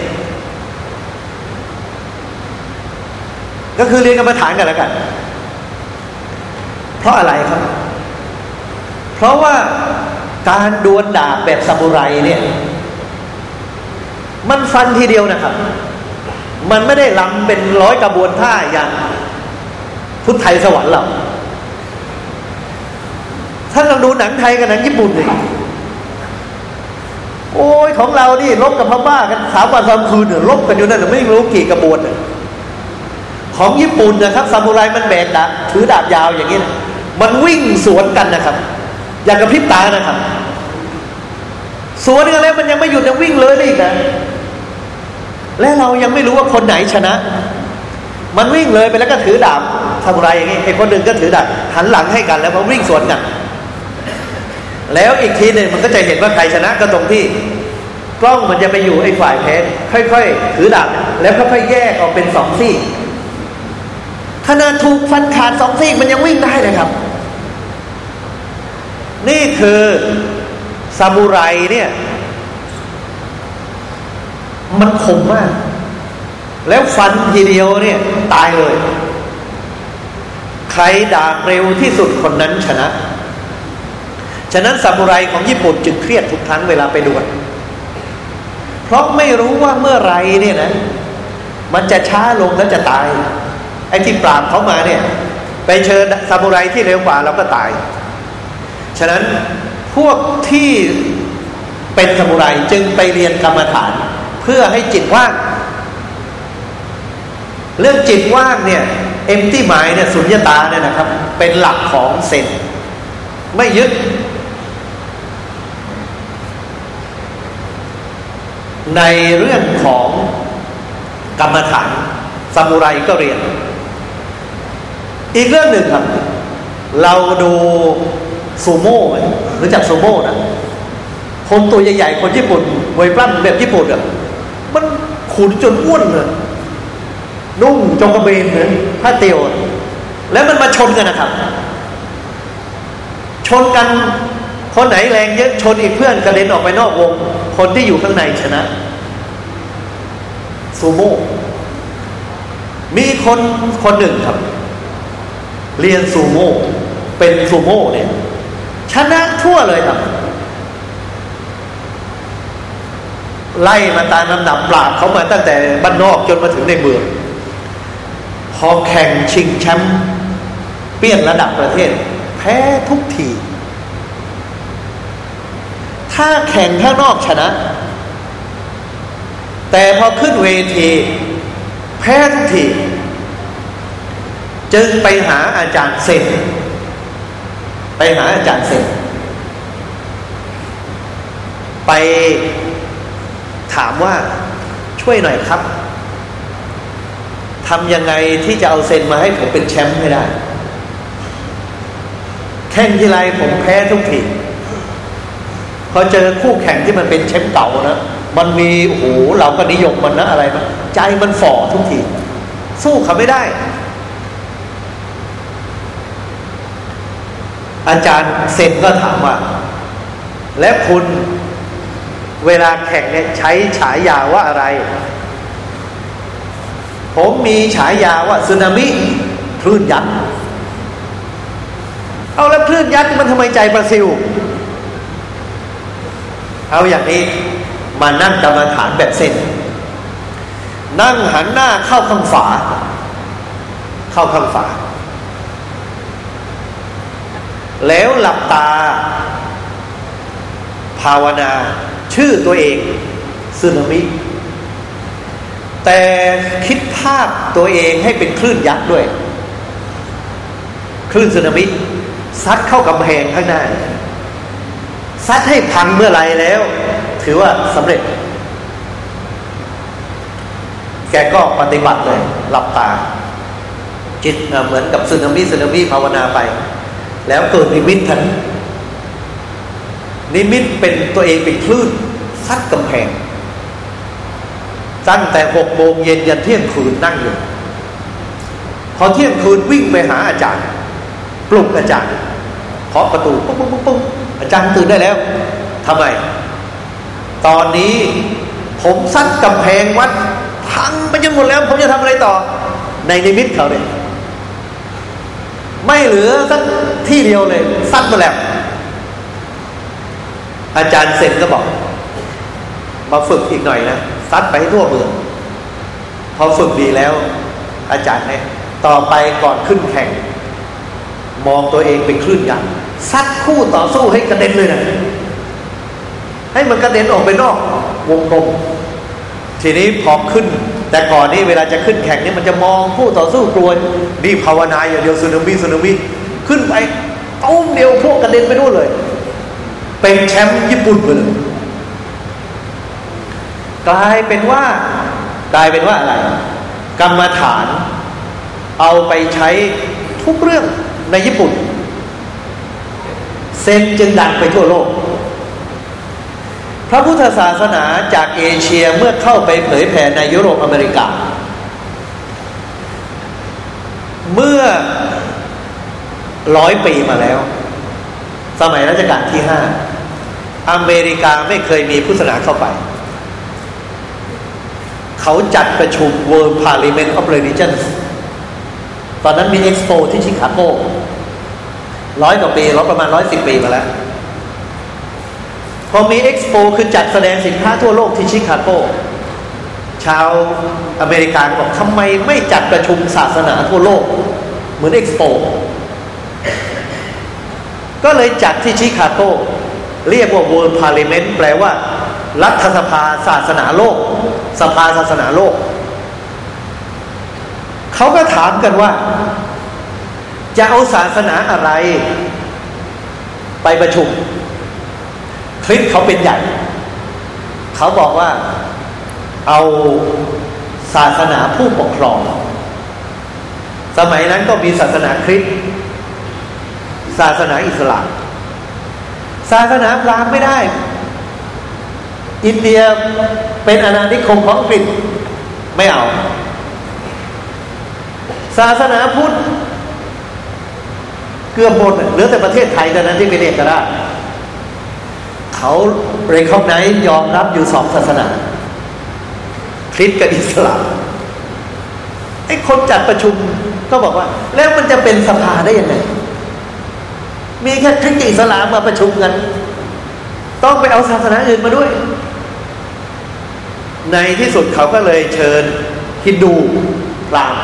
ก็คือเรียนกรรมฐานกันแล้วกัน เพราะอะไรครับ เพราะว่า การดวลดาบแบบซามูไรเนี่ย มันฟันทีเดียวนะครับ มันไม่ได้ลำเป็นร้อยกระบวนท่าอย่างพุทธไทยสวรรค์เราถ้าเราดูหนังไทยกับหนังญี่ปุ่นเลยโอ้ยของเรานี่ลบกับพม่ากันสามวันสามคืนเนี่ยลบกันอยู่นั่นไม่รู้กี่กระบวนของญี่ปุ่นนะครับซามูไรมันแบกดาบถือดาบยาวอย่างนี้มันวิ่งสวนกันนะครับ อย่างกระพริบตานะครับ สวนกันแล้วมันยังไม่หยุดยังวิ่งเลยอีกนะและเรายังไม่รู้ว่าคนไหนชนะ มันวิ่งเลยไปแล้วก็ถือดาบทำไรอย่างนี้ไอ้คนหนึ่งก็ถือดาบหันหลังให้กันแล้วมันวิ่งสวนกัน แล้วอีกทีหนึ่งมันก็จะเห็นว่าใครชนะก็ตรงที่กล้องมันจะไปอยู่ไอ้ฝ่ายแพ้ค่อยๆถือดาบแล้วค่อยๆแยกออกเป็นสองซี่ขนาดถูกฟันขาดสองซี่มันยังวิ่งได้เลยครับ นี่คือซามูไรเนี่ย มันคมมาก แล้วฟันทีเดียวเนี่ย ตายเลย ใครดาบเร็วที่สุดคนนั้นชนะ ฉะนั้นซามูไรของญี่ปุ่นจึงเครียดทุกครั้งเวลาไปดวลเพราะไม่รู้ว่าเมื่อไรเนี่ยนะ มันจะช้าลงแล้วจะตาย ไอ้ที่ปราบเขามาเนี่ย ไปเชิญซามูไรที่เร็วกว่าเราก็ตาย ฉะนั้นพวกที่เป็นสมุไรจึงไปเรียนกรรมฐาน เพื่อให้จิตว่าง เรื่องจิตว่างเนี่ยเอ็มที่หมายเนี่ยสุญญตาเนี่ยนะครับ เป็นหลักของเซนไม่ยึด ในเรื่องของกรรมฐานสมุไรก็เรียน อีกเรื่องหนึ่งครับ เราดู ซูโม่รู้จักซูโม่นะคนตัวใหญ่ๆ คนญี่ปุ่นมวยปล้ำแบบญี่ปุ่นอะมันขุนจนอ้วนเลยนุ่งจงกระเบนเลยผ้าเตียว แล้วมันมาชนกันนะครับ ชนกันคนไหนแรงเยอะชนอีกเพื่อนกระเด็นออกไปนอกวง คนที่อยู่ข้างในชนะซูโม่มีคนคนหนึ่งครับ เรียนซูโม่เป็นซูโม่เนี่ย ชนะทั่วเลยครับ ไล่มาตามลำดับปราบเขามาตั้งแต่บ้านนอกจนมาถึงในเมือง พอแข่งชิงแชมป์เปี้ยนระดับประเทศ แพ้ทุกที ถ้าแข่งข้างนอกชนะ แต่พอขึ้นเวที แพ้ทุกที จึงไปหาอาจารย์เซน ไปหาอาจารย์เซนไปถามว่าช่วยหน่อยครับทำยังไงที่จะเอาเซนมาให้ผมเป็นแชมป์ให้ได้ แข่งที่ไรผมแพ้ทุกทีพอเจอคู่แข่งที่มันเป็นแชมป์เก่านะมันมีโอ้โหเราก็นิยมมันนะอะไรนะใจมันฝ่อทุกที สู้เขาไม่ได้ อาจารย์เซนก็ถามว่า และคุณเวลาแข่งเนี่ยใช้ฉายาว่าอะไร ผมมีฉายาว่าสึนามิคลื่นยักษ์เอาแล้วคลื่นยักษ์มันทำไมใจบราซิล เอาอย่างนี้มานั่งกรรมฐานแบบเส้นนั่งหันหน้าเข้าข้างฝา เข้าข้างฝา แล้วหลับตา ภาวนา ชื่อตัวเองสึนามิ แต่คิดภาพตัวเองให้เป็นคลื่นยักษ์ด้วย คลื่นสึนามิซัดเข้ากำแพงข้างหน้าซัดให้พังเมื่อไรแล้ว ถือว่าสำเร็จ แกก็ปฏิบัติเลย หลับตาจิตเหมือนกับสึนามิสึนามิภาวนาไป แล้วเกิดนิมิตทันนิมิตเป็นตัวเองเป็นคลื่นซัดกำแพง ตั้งแต่หกโมงเย็นยันเที่ยงคืนนั่งอยู่ พอเที่ยงคืนวิ่งไปหาอาจารย์ ปลุกอาจารย์เคาะประตูปุ๊บปุ๊บปุ๊บปุ๊บอาจารย์ตื่นได้แล้วทำไม ตอนนี้ผมซัดกำแพงวัดพังไปยังหมดแล้ว ผมจะทำอะไรต่อ ในนิมิตเขาเนี่ย ไม่เหลือสักที่เดียวเลยซัดมาแล้ว อาจารย์เซนก็บอก มาฝึกอีกหน่อยนะซัดไปให้ทั่วเมืองพอฝึกดีแล้ว อาจารย์เนี่ยต่อไปก่อนขึ้นแข่ง มองตัวเองเป็นคลื่นยักษ์ซัดคู่ต่อสู้ให้กระเด็นเลยนะให้มันกระเด็นออกไปนอก วงกลม ทีนี้พอขึ้น แต่ก่อนนี้เวลาจะขึ้นแข่งนี่มันจะมองคู่ต่อสู้กลัวดีภาวนาอย่างเดียวสึนามิสึนามิขึ้นไปตุ้มเดียวพวกกระเด็นไปนู่นเลย เป็นแชมป์ญี่ปุ่นไปเลยกลายเป็นว่ากลายเป็นว่าอะไร กรรมฐาน เอาไปใช้ทุกเรื่องในญี่ปุ่น เซนจึงดังไปทั่วโลก พระพุทธศาสนาจากเอเชียเมื่อเข้าไปเผยแผ่ในยุโรปอเมริกา เมื่อร้อยปีมาแล้ว สมัยรัชกาลที่ห้าอเมริกาไม่เคยมีพุทธศาสนาเข้าไป เขาจัดประชุม World Parliament of Religions ตอนนั้นมีเอ็กซ์โปที่ชิคาโกร้อยกว่าปีร้อยประมาณร้อยสิบปีมาแล้ว พอมีเอ็กซ์โปคือจัดแสดงสินค้าทั่วโลกที่ชิคาโก ชาวอเมริกันบอกทำไมไม่จัดประชุมศาสนาทั่วโลก เหมือนเอ็กซ์โปก็เลยจัดที่ชิคาโก เรียกว่า World Parliament แปลว่า รัฐสภาศาสนาโลก สภาศาสนาโลก เขาก็ถามกันว่า จะเอาศาสนาอะไร ไปประชุม คลิปเขาเป็นใหญ่ เขาบอกว่าเอาศาสนาผู้ปกครอง สมัยนั้นก็มีศาสนาคริสต์ศาสนาอิสลาม ศาสนาพราหมณ์ไม่ได้ อินเดียเป็นอาณานิคมของอังกฤษไม่เอา ศาสนาพุทธ เกือบหมดเหลือแต่ประเทศไทยเท่านั้นที่ไปเรียกกันได้ เขาเรคคอกไนยอมรับอยู่สองศาสนา คริสต์กับอิสลามไอ้คนจัดประชุมก็บอกว่า แล้วมันจะเป็นสภาได้ยังไง มีแค่คริสต์อิสลามมาประชุมกัน ต้องไปเอาศาสนาอื่นมาด้วย ในที่สุดเขาก็เลยเชิญฮินดูพราหม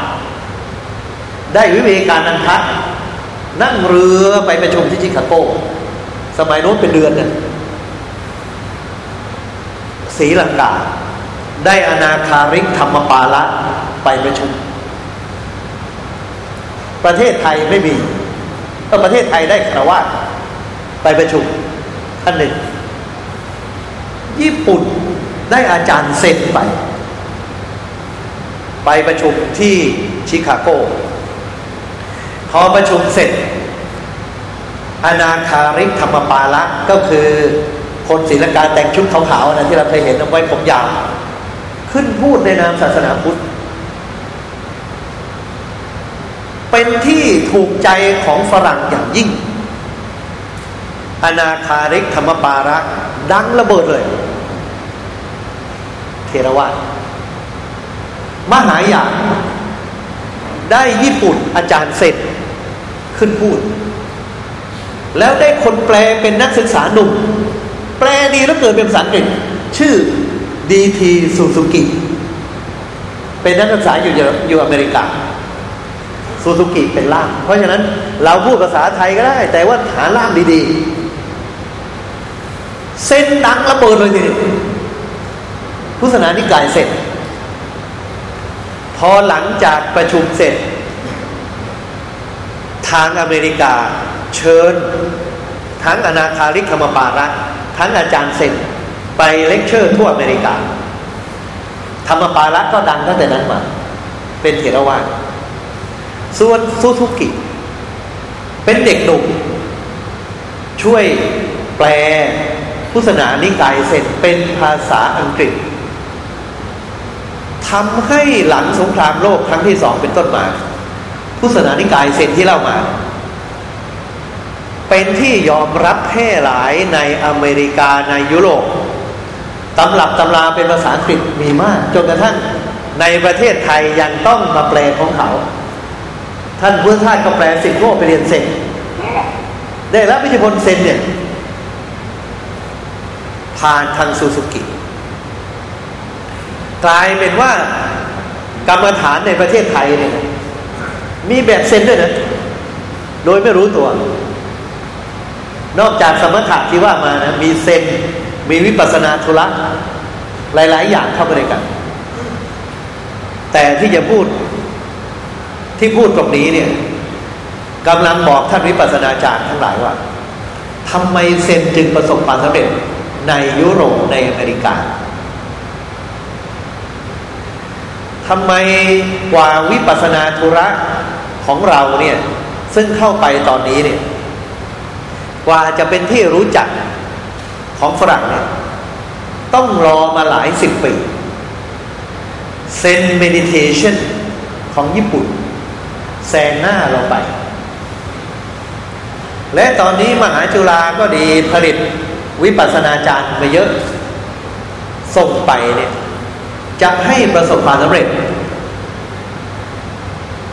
ได้วิเวการนันทะนั่งเรือไปประชุมที่ชิคาโก สมัยโน้นเป็นเดือนเนี่ย ศรีลังกา ได้อนาคาริกธรรมปาละไปประชุม ประเทศไทยไม่มีก็ประเทศไทยได้คารวาไปประชุมท่านหนึ่ง ญี่ปุ่นได้อาจารย์เซนไป ไปประชุมที่ชิคาโกพอประชุมเสร็จ อนาคาริกธรรมปาละก็คือ คนศิลปการแต่งชุดขาวๆนะที่เราเคยเห็นเอาไว้ผมยาวขึ้นพูดในนามศาสนาพุทธ เป็นที่ถูกใจของฝรั่งอย่างยิ่ง อนาคาริกธรรมปาระดังระเบิดเลย เทรวาสมหายาได้ญี่ปุ่นอาจารย์เสร็จขึ้นพูด แล้วได้คนแปลเป็นนักศึกษาหนุ่ม แปลดีแล้วเกิดเป็นภาษาอังกฤษ ชื่อดีทีซูซูกิเป็นนักศึกษาอยู่อยู่อเมริกาซูซูกิเป็นล่าม เพราะฉะนั้นเราพูดภาษาไทยก็ได้ แต่ว่าหาล่ามดีๆ เส้นดังระเบิดเลยทีนี้พุทธศาสนานิกายเสร็จ พอหลังจากประชุมเสร็จ ทางอเมริกา เชิญ ทั้งอนาคาริกธรรมปาระ ทั้งอาจารย์เซนไปเลคเชอร์ทั่วอเมริกา ธรรมปาละก็ดังตั้งแต่นั้นมา เป็นเถรวาทส่วนซูซุกิ เป็นเด็กหนุ่มช่วยแปลพุทธศาสนานิกายเสร็จเป็นภาษาอังกฤษทำให้หลังสงครามโลกครั้งที่สองเป็นต้นมา พุทธศาสนานิกายเซนที่เล่ามา เป็นที่ยอมรับแพร่หลายในอเมริกาในยุโรปตำรับตำราเป็นภาษาอังกฤษมีมากจนกระทั่งในประเทศไทยยังต้องมาแปลของเขา ท่านพุทธทาสก็แปลสิบโง่ไปเรียนเซนได้รับวิจิพลเซนเนี่ยผ่านทางซูซูกิกลายเป็นว่ากรรมฐานในประเทศไทยเนี่ยมีแบบเซนด้วยนะโดยไม่รู้ตัว นอกจากสมถะที่ว่ามานะมีเซนมีวิปัสนาธุระหลาย ๆ อย่างเข้าไปด้วยกัน แต่ที่จะพูดที่พูดตรงนี้เนี่ยกำลังบอกท่านวิปัสนาจารย์ทั้งหลายว่าทำไมเซนจึงประสบความสำเร็จในยุโรปในอเมริกาทำไมกว่าวิปัสสนาธุระของเราเนี่ย ซึ่งเข้าไปตอนนี้เนี่ย กว่าจะเป็นที่รู้จักของฝรั่งเนี่ยต้องรอมาหลายสิบปีเซน meditation ของญี่ปุ่น แซงหน้าเราไป และตอนนี้มหาจุฬาก็ดีผลิตวิปัสสนาจารย์มาเยอะ ส่งไปเนี่ยจะให้ประสบความสำเร็จ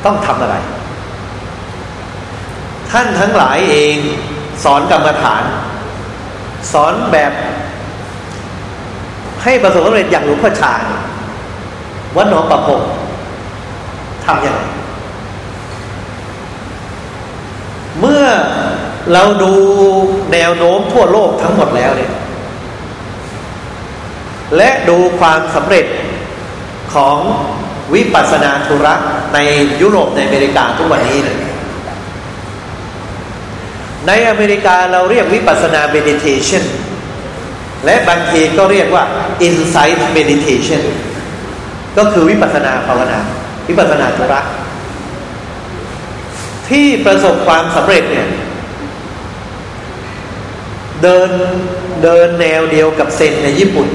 ต้องทำอะไร ท่านทั้งหลายเอง สอนกรรมฐาน สอนแบบให้ประสบความสำเร็จอย่างหลวงพ่อชาวัดหนองประพงทำยังไงเมื่อเราดูแนวโน้มทั่วโลกทั้งหมดแล้วเนี่ย และดูความสำเร็จของวิปัสสนาธุระในยุโรปในอเมริกาทุกวันนี้เลย ในอเมริกาเราเรียกวิปัสนา meditation และบางทีก็เรียกว่า insight meditation ก็คือวิปัสนาภาวนา วิปัสนาธุระที่ประสบความสำเร็จเนี่ย เดินเดินแนวเดียวกับเซนในญี่ปุ่น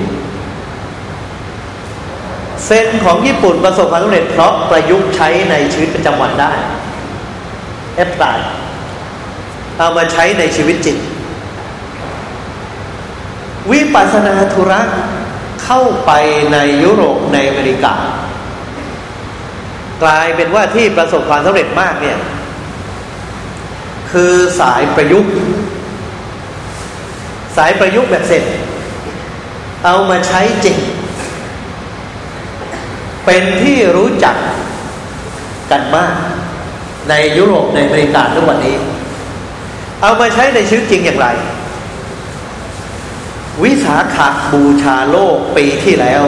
เซนของญี่ปุ่นประสบความสำเร็จเพราะประยุกต์ใช้ในชีวิตประจำวันได้แอปพลาย เอามาใช้ในชีวิตจริงวิปัสสนาธุระเข้าไปในยุโรปในอเมริกา กลายเป็นว่าที่ประสบความสำเร็จมากเนี่ย คือสายประยุกต์ สายประยุกต์แบบเสร็จ เอามาใช้จริง เป็นที่รู้จักกันมาก ในยุโรปในอเมริกาทุกวันนี้ เอามาใช้ในชีวิตจริงอย่างไร วิสาขาบูชาโลกปีที่แล้ว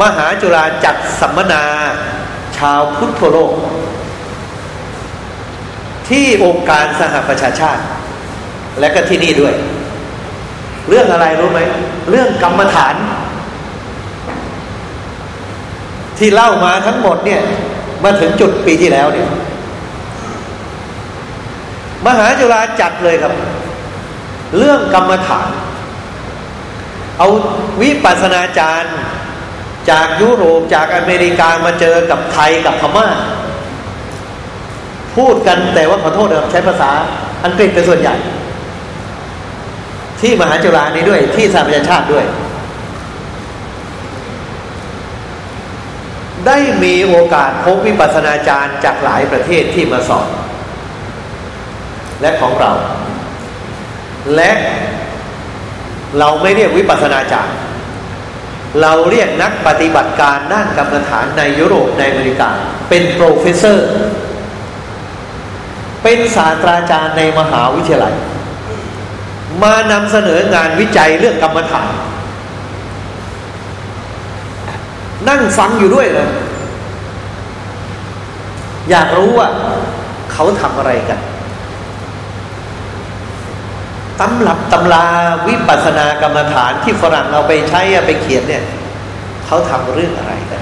มหาจุฬาจัดสัมมนาชาวพุทธโลก ที่องค์การสหประชาชาติ และก็ที่นี่ด้วย เรื่องอะไรรู้ไหม เรื่องกรรมฐาน ที่เล่ามาทั้งหมดเนี่ย มาถึงจุดปีที่แล้วเนี่ย มหาจุฬาจัดเลยครับ เรื่องกรรมฐาน เอาวิปัสสนาจารย์ จากยุโรปจากอเมริกามาเจอกับไทยกับพม่า พูดกันแต่ว่าขอโทษนะใช้ภาษาอังกฤษเป็นส่วนใหญ่ ที่มหาจุฬานี้ด้วยที่สหประชาชาติด้วย ได้มีโอกาสพบวิปัสสนาจารย์จากหลายประเทศที่มาสอน และของเรา และเราไม่เรียกวิปัสนาจารย์เราเรียกนักปฏิบัติการด้านกรรมฐานในยุโรปในอเมริกา เป็นโปรเฟสเซอร์ เป็นศาสตราจารย์ในมหาวิทยาลัย มานำเสนองานวิจัยเรื่องกรรมฐาน นั่งฟังอยู่ด้วยเลยอยากรู้ว่าเขาทำอะไรกัน ตำรับตำราวิปัสสนากรรมฐานที่ฝรั่งเอาไปใช้ไปเขียนเนี่ยเขาทำเรื่องอะไรกัน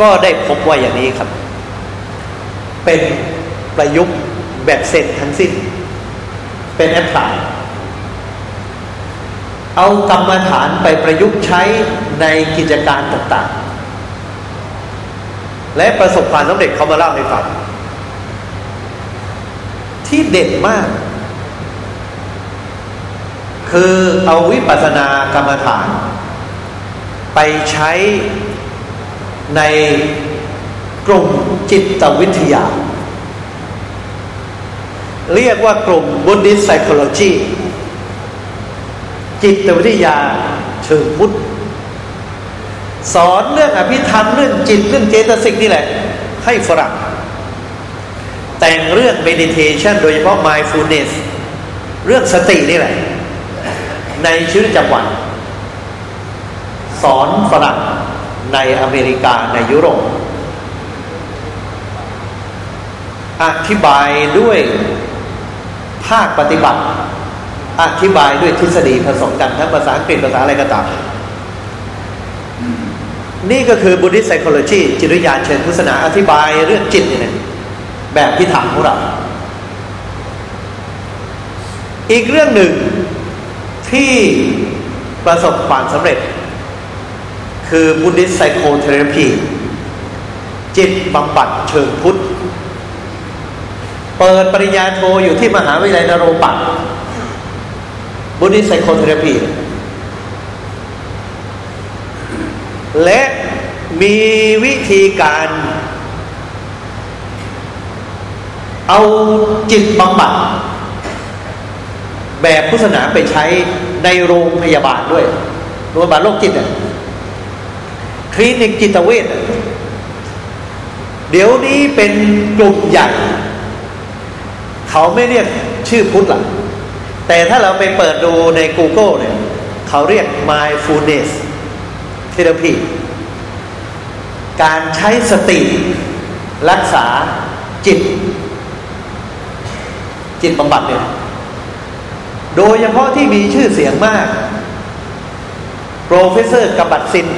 ก็ได้พบว่าอย่างนี้ครับ เป็นประยุกต์แบบเสร็จทั้งสิ้น เป็นแอปพลายเอากรรมฐานไปประยุกต์ใช้ในกิจการต่างๆ และประสบความสำเร็จเขามาเล่าให้ฟัง ที่เด็ดมาก คือเอาวิปัสสนากรรมฐาน ไปใช้ในกลุ่มจิตวิทยา เรียกว่ากลุ่ม Buddhist Psychology จิตวิทยาเชิงพุทธสอนเรื่องอภิธรรมเรื่องจิตเรื่องเจตสิกนี่แหละ ให้ฝรั่ง แต่งเรื่อง meditation โดยเฉพาะ mindfulness เรื่องสตินี่แหละ ในชีวิตประจำวัน สอนฝรั่งในอเมริกาในยุโรป อธิบายด้วยภาคปฏิบัติ อธิบายด้วยทฤษฎีผสมกันทั้งภาษาอังกฤษภาษาอะไรก็ตามนี่ก็คือ Buddhist psychology จิตวิทยาเชิงพุทธศาสนาอธิบายเรื่องจิตนี่ย แบบพิถังของเรา อีกเรื่องหนึ่งที่ประสบความสำเร็จ คือ Buddhist Psychotherapy จิตบำบัดเชิงพุทธ เปิดปริญญาโทอยู่ที่มหาวิทยาลัยนโรปัก Buddhist Psychotherapy และมีวิธีการ เอาจิตบำบัดแบบพุทธศาสนาไปใช้ในโรงพยาบาลด้วยโรงพยาบาลโรคจิตอะคลินิกจิตเวชเดี๋ยวนี้เป็นกลุ่มใหญ่ เขาไม่เรียกชื่อพุทธหรอกแต่ถ้าเราไปเปิดดูใน Google เนี่ย เขาเรียก mindfulness therapy การใช้สติ รักษาจิต จิตบำบัดเนี่ย โดยเฉพาะที่มีชื่อเสียงมาก professor Kabat-Zinn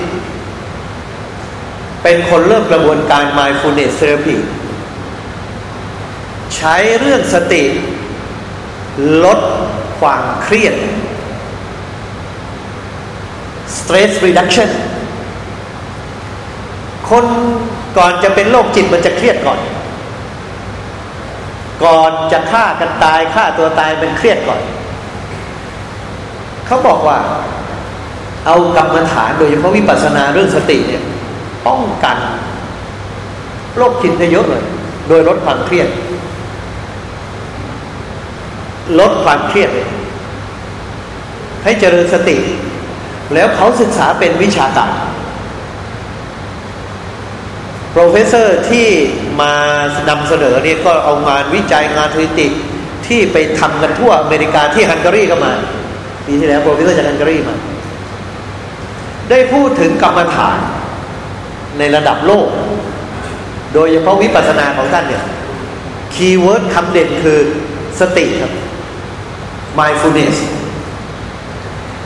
เป็นคนเริ่มกระบวนการ mindfulness therapy ใช้เรื่องสติ ลดความเครียด stress reduction คนก่อนจะเป็นโรคจิตมันจะเครียดก่อน ก่อนจะฆ่ากันตายฆ่าตัวตายเป็นเครียดก่อน เขาบอกว่า เอากรรมฐานโดยเฉพาะวิปัสสนาเรื่องสติเนี่ยป้องกันโรคจิตได้เยอะเลย โดยลดความเครียด ลดความเครียดเลยให้เจริญสติ แล้วเขาศึกษาเป็นวิชาการ professor ที่มานำเสนอเนี่ยก็เอางานวิจัยงานสถิติที่ไปทำกันทั่วอเมริกาที่ฮังการีก็มาปีที่แล้ว professor จากฮังการีมา ได้พูดถึงกรรมฐานในระดับโลก โดยเฉพาะวิปัสสนาของท่านเนี่ย keyword คำเด่นคือสติครับ mindfulness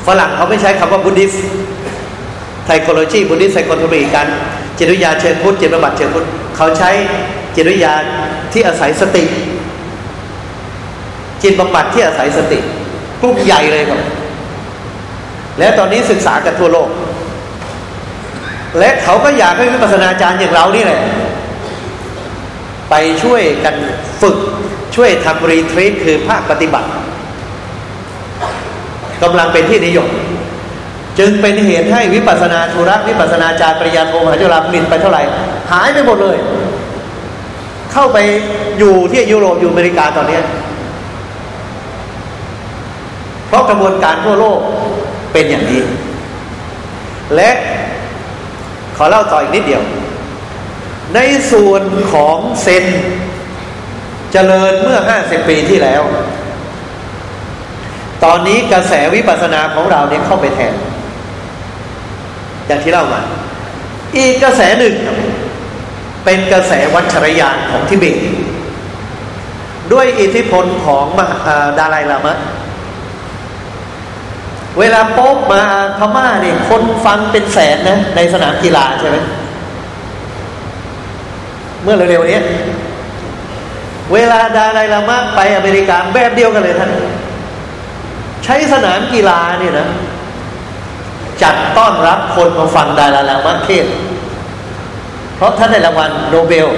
ฝรั่งเขาไม่ใช้คำว่า Buddhist psychology Buddhist psychology กัน จิตวิทยาเชิงพุทธจิตบำบัดเชิงพุทธเขาใช้จิตวิทยาที่อาศัยสติ จิตบำบัดที่อาศัยสติกลุ่มใหญ่เลยครับ แล้วตอนนี้ศึกษากันทั่วโลก และเขาก็อยากให้วิปัสสนาจารย์อย่างเรานี่แหละไปช่วยกันฝึกช่วยทำรีทรีตคือภาคปฏิบัติกำลังเป็นที่นิยม จึงเป็นเหตุให้วิปัสนาธุระวิปัสนาจารย์ปริยาโทมหาจุฬามินไปเท่าไหร่ หายไปหมดเลย เข้าไปอยู่ที่ยุโรปอยู่อเมริกาตอนนี้เพราะกระบวนการทั่วโลกเป็นอย่างนี้ และขอเล่าต่ออีกนิดเดียว ในส่วนของเซนเจริญเมื่อ 50 ปีที่แล้ว ตอนนี้กระแสวิปัสสนาของเราเนี่ยเข้าไปแทน อย่างที่เล่ามา อีกกระแสหนึ่งเป็นกระแสวัชรยานของทิเบตด้วยอิทธิพลของมหาดาลัยลามะ เวลาโป๊บมาพม่าเนี่ยคนฟังเป็นแสนนะ ในสนามกีฬาใช่ไหมเมื่อเร็วๆนี้เวลาดาลัยลามะไปอเมริกาแบบเดียวกันเลยท่าน ใช้สนามกีฬาเนี่ยนะ จัดต้อนรับคนมาฟังดาราลามาเทศ เพราะท่านได้รางวัลโนเบล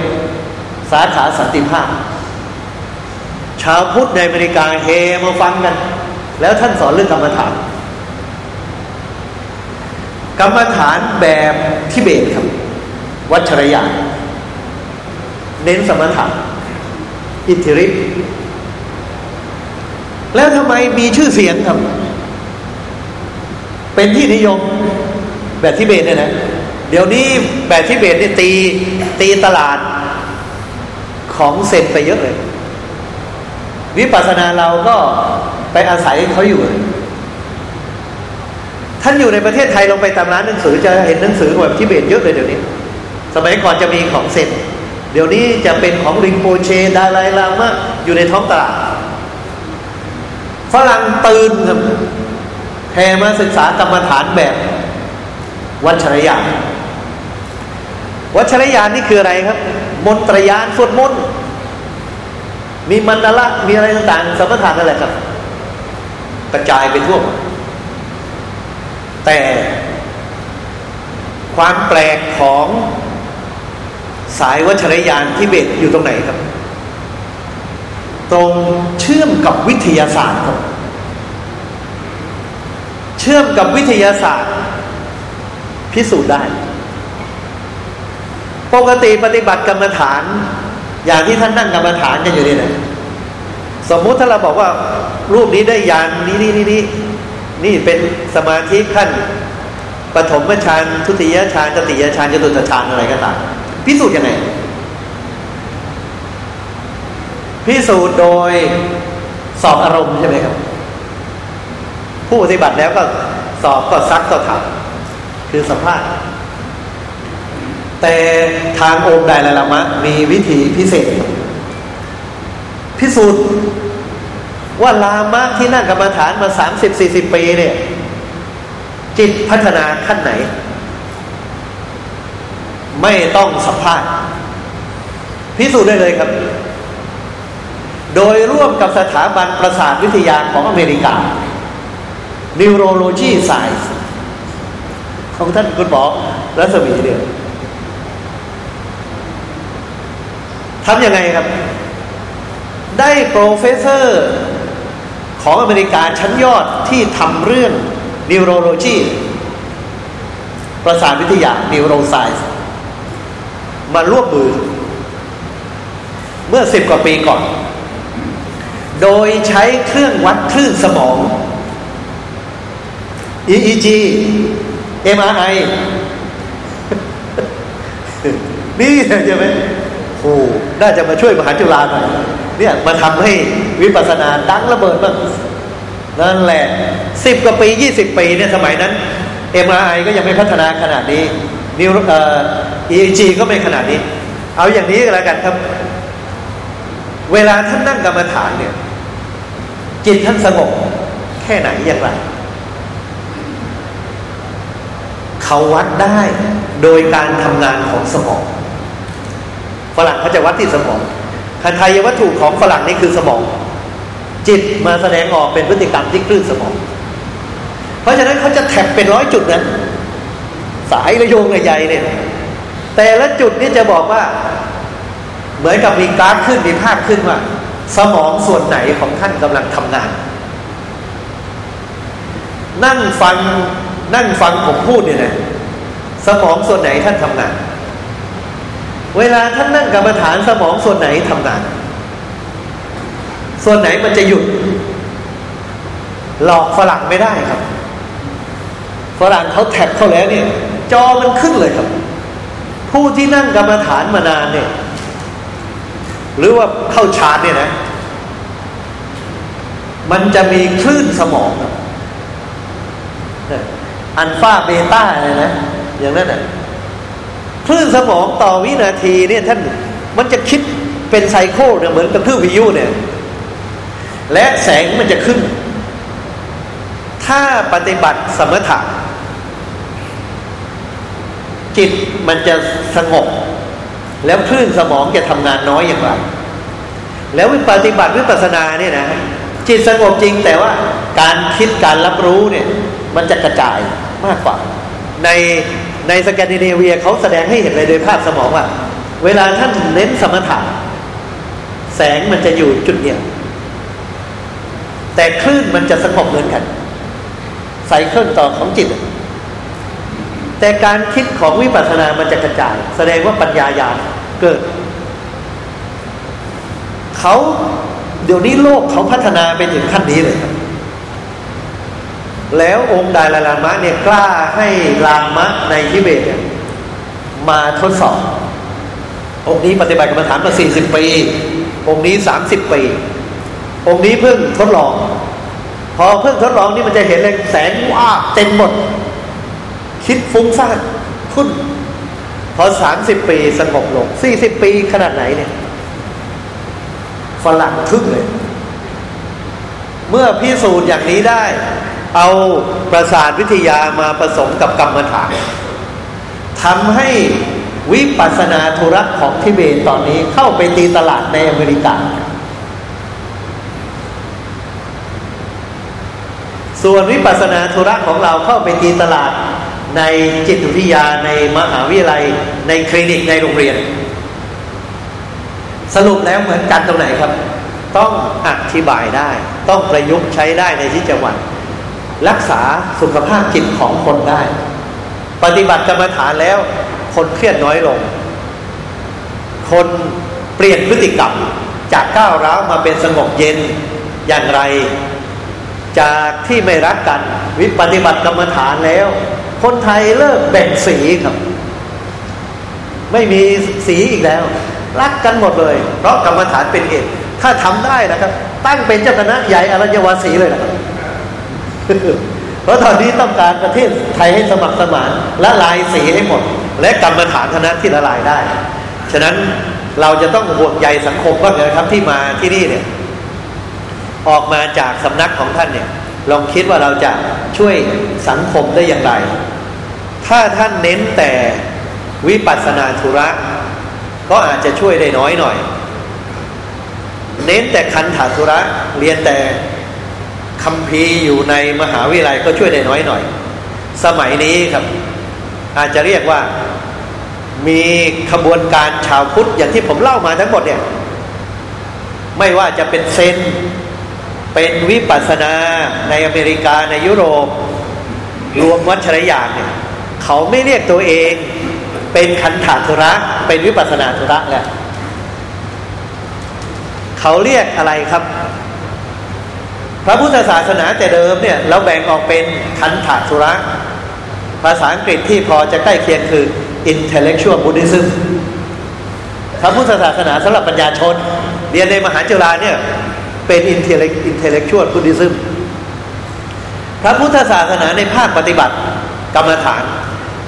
สาขาสันติภาพ ชาวพุทธในอเมริกาเฮมาฟังกัน แล้วท่านสอนเรื่องกรรมฐาน กรรมฐานแบบทิเบตครับ วัชรยานเน้นสมถะอิทธิฤทธิ์แล้วทำไมมีชื่อเสียงครับ เป็นที่นิยม แบบทิเบตเนี่ยนะเดี๋ยวนี้แบบทิเบตเนี่ยตีตีตลาดของเซนไปเยอะเลย วิปัสสนาเราก็ไปอาศัยเขาอยู่ ท่านอยู่ในประเทศไทยลงไปตามร้านหนังสือจะเห็นหนังสือแบบทิเบตเยอะเลยเดี๋ยวนี้ สมัยก่อนจะมีของเซนเดี๋ยวนี้จะเป็นของริงโปเชดาไลลามะอยู่ในท้องตลาดฝรั่งตื่นครับ แห่มาศึกษากรรมฐานแบบ วัชรยานวัชรยานนี่คืออะไรครับ มนตรยานสวดมนต์มีมันดละมีอะไรต่างๆ สมถะนั่นแหละครับ กระจายไปทั่ว แต่ความแปลกของสายวัชรยานที่เบตอยู่ตรงไหนครับ ตรงเชื่อมกับวิทยาศาสตร์ครับ เชื่อมกับวิทยาศาสตร์ พิสูจน์ได้ ปกติปฏิบัติกรรมฐาน อย่างที่ท่านนั่งกรรมฐานกันอยู่นี่นะสมมุติถ้าเราบอกว่า รูปนี้ได้ยานนี้นี่นี่นี่นี่เป็นสมาธิขั้นปฐมฌานทุติยฌานตติยฌานจตุตฌานอะไรก็ตามพิสูจน์ยังไงพิสูจน์โดยสอบอารมณ์ใช่ไหมครับ ผู้ปฏิบัติแล้วก็สอบก็ซักก็ถามคือสัมภาษณ์แต่ทางองค์ไดลามะ มีวิธีพิเศษ พิสูจน์ว่าลามะที่นั่งกรรมฐานมาสามสิบสี่สิบปีเนี่ย จิตพัฒนาขั้นไหน ไม่ต้องสัมภาษณ์ พิสูจน์ได้เลยครับ โดยร่วมกับสถาบันประสาทวิทยาของอเมริกา Neurology Science ของท่านคุณหมอรัศมีเนี่ยทำยังไงครับ ได้ professor ของอเมริกาชั้นยอดที่ทำเรื่อง neurology ประสาทวิทยา neuroscience มาร่วมมือ เมื่อสิบกว่าปีก่อน โดยใช้เครื่องวัดคลื่นสมอง EEG MRI นี่ใช่ไหมโอ้น่าจะมาช่วยมหาจุฬาหน่อยเนี่ยมาทำให้วิปัสสนาดังระเบิดบ้างนั่นแหละสิบกว่าปียี่สิบปีเนี่ยสมัยนั้น MRI ก็ยังไม่พัฒนาขนาดนี้นิวเอ่อ EEG ก็ไม่ขนาดนี้ เอาอย่างนี้ก็แล้วกันครับ เวลาท่านนั่งกรรมฐานเนี่ย จิตท่านสงบแค่ไหนอย่างไร เขาวัดได้โดยการทำงานของสมองฝรั่งเขาจะวัดที่สมองคันไทยวัตถุของฝรั่งนี่คือสมอง จิตมาแสดงออกเป็นพฤติกรรมที่คลื่นสมอง เพราะฉะนั้นเขาจะแท็บเป็นร้อยจุดนะสายระโยงระใยเนี่ย แต่ละจุดนี่จะบอกว่า เหมือนกับมีกราฟขึ้นมีภาพขึ้นว่า สมองส่วนไหนของท่านกำลังทำงาน นั่งฟัง นั่งฟังผมพูดเนี่ยนะสมองส่วนไหนท่านทำงาน เวลาท่านนั่งกรรมฐานสมองส่วนไหนทำงาน ส่วนไหนมันจะหยุด หลอกฝรั่งไม่ได้ครับฝรั่งเขาแท็บเข้าแล้วเนี่ย จอมันขึ้นเลยครับ ผู้ที่นั่งกรรมฐานมานานเนี่ย หรือว่าเข้าฌานเนี่ยนะ มันจะมีคลื่นสมองครับ อัลฟาเบต้าเลยนะ อย่างนั้นน่ะคลื่นสมองต่อวินาทีเนี่ยท่านมันจะคิดเป็นไซโคเนี่ยเหมือนกับคลื่นวิทยุเนี่ย และแสงมันจะขึ้น ถ้าปฏิบัติสมถะจิตมันจะสงบ แล้วคลื่นสมองจะทำงานน้อยอย่างไรแล้ววิปฏิบัติวิปัสนาเนี่ยนะจิตสงบจริงแต่ว่าการคิดการรับรู้เนี่ย มันจะกระจาย มากกว่า ในในสแกนดิเนเวียเขาแสดงให้เห็นเลยโดยภาพสมองว่า เวลาท่านเน้นสมถะแสงมันจะอยู่จุดเดียว แต่คลื่นมันจะสงบเหมือนกันใส่เครื่องต่อของจิต แต่การคิดของวิปัสสนามันจะกระจาย แสดงว่าปัญญายาณเกิด เขาเดี๋ยวนี้โลกเขาพัฒนาไปถึงขั้นนี้เลยครับ แล้วองค์ดาลาลามะเนี่ยกล้าให้ลามะในทิเบตเนี่ยมาทดสอบ องค์นี้ปฏิบัติกรรมฐานมาสี่สิบปี องค์นี้สามสิบปี องค์นี้เพิ่งทดลอง พอเพิ่งทดลองนี่มันจะเห็นเลยแสงว่าเต็มหมด คิดฟุ้งซ่านขึ้น พอสามสิบปีสงบลงสี่สิบปีขนาดไหนเนี่ยฝรั่งทึ่งเลย เมื่อพิสูจน์อย่างนี้ได้ เอาประสาทวิทยามาผสมกับกรรมฐานทำให้วิปัสสนาธุระของทิเบตตอนนี้เข้าไปตีตลาดในอเมริกา ส่วนวิปัสสนาธุระของเราเข้าไปตีตลาดในจิตวิทยาในมหาวิทยาลัย ในคลินิกในโรงเรียน สรุปแล้วเหมือนกันตรงไหนครับ ต้องอธิบายได้ ต้องประยุกต์ใช้ได้ในที่จังหวัด รักษาสุขภาพจิตของคนได้ ปฏิบัติกรรมฐานแล้ว คนเครียดน้อยลง คนเปลี่ยนพฤติกรรมจากก้าวร้าวมาเป็นสงบเย็นอย่างไร จากที่ไม่รักกัน วิปฏิบัติกรรมฐานแล้ว คนไทยเลิกแบ่งสีครับ ไม่มีสีอีกแล้ว รักกันหมดเลย เพราะกรรมฐานเป็นเหตุถ้าทำได้นะครับ ตั้งเป็นเจ้าคณะใหญ่อรัญวาสีเลยนะครับ เพราะตอนนี้ต้องการประเทศไทยให้สมัครสมานละลายสีให้หมด และกรรมฐานเท่านั้นที่ละลายได้ ฉะนั้นเราจะต้องห่วงใยสังคมบ้างนะครับที่มาที่นี่เนี่ย ออกมาจากสำนักของท่านเนี่ย ลองคิดว่าเราจะช่วยสังคมได้อย่างไร ถ้าท่านเน้นแต่วิปัสสนาธุระ ก็อาจจะช่วยได้น้อยหน่อย เน้นแต่คันถาธุระ เรียนแต่ คำพีอยู่ในมหาวิทยาลัยก็ช่วยได้น้อยหน่อย สมัยนี้ครับ อาจจะเรียกว่ามีขบวนการชาวพุทธอย่างที่ผมเล่ามาทั้งหมดเนี่ย ไม่ว่าจะเป็นเซนเป็นวิปัสนาในอเมริกาในยุโรป รวมวัชรยานเนี่ยเขาไม่เรียกตัวเองเป็นขันธาธุระ เป็นวิปัสนาธุระแหละเขาเรียกอะไรครับ ระพุทธศาสนาแต่เดิมเนี่ยเราแบ่งออกเป็นขันธาธุระภาษาอังกฤษที่พอจะใกล้เคียงคือ intellectual Buddhism พระพุทธศาสนาสำหรับปัญญาชน เรียนในมหาจุฬาเนี่ยเป็น intellectual Buddhism พระพุทธศาสนาในภาคปฏิบัติกรรมฐาน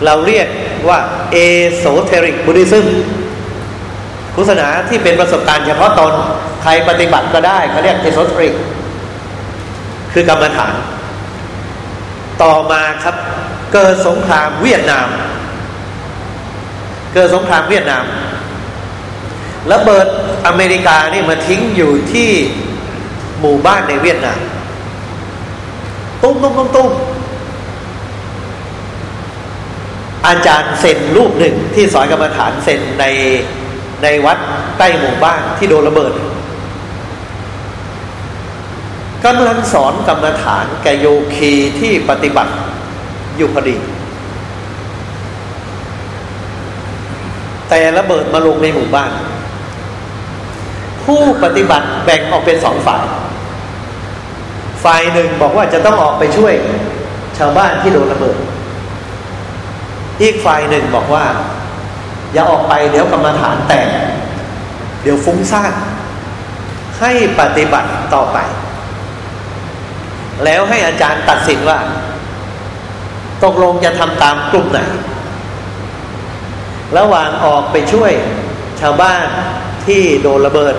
เราเรียกว่า esoteric Buddhism พุทธศาสนาที่เป็นประสบการณ์เฉพาะตนใครปฏิบัติก็ได้เขาเรียก esoteric คือกรรมฐาน ต่อมาครับ เกิดสงครามเวียดนาม เกิดสงครามเวียดนามระเบิดอเมริกานี่มาทิ้งอยู่ที่หมู่บ้านในเวียดนามตุ้มตุ้มตุ้มตุ้มอาจารย์เซนรูปหนึ่งที่สอนกรรมฐานเซนในในวัดใกล้หมู่บ้านที่โดนระเบิด กำลังสอนกรรมฐานแกโยคีที่ปฏิบัติอยู่พอดี แต่ระเบิดมาลงในหมู่บ้าน ผู้ปฏิบัติแบ่งออกเป็นสองฝ่าย ฝ่ายหนึ่งบอกว่าจะต้องออกไปช่วย ชาวบ้านที่โดนระเบิด อีกฝ่ายหนึ่งบอกว่า อย่าออกไปเดี๋ยวกรรมฐานแตกเดี๋ยวฟุ้งซ่านให้ปฏิบัติต่อไป แล้วให้อาจารย์ตัดสินว่าตกลงจะทำตามกลุ่มไหน ระหว่างออกไปช่วยชาวบ้านที่โดนระเบิด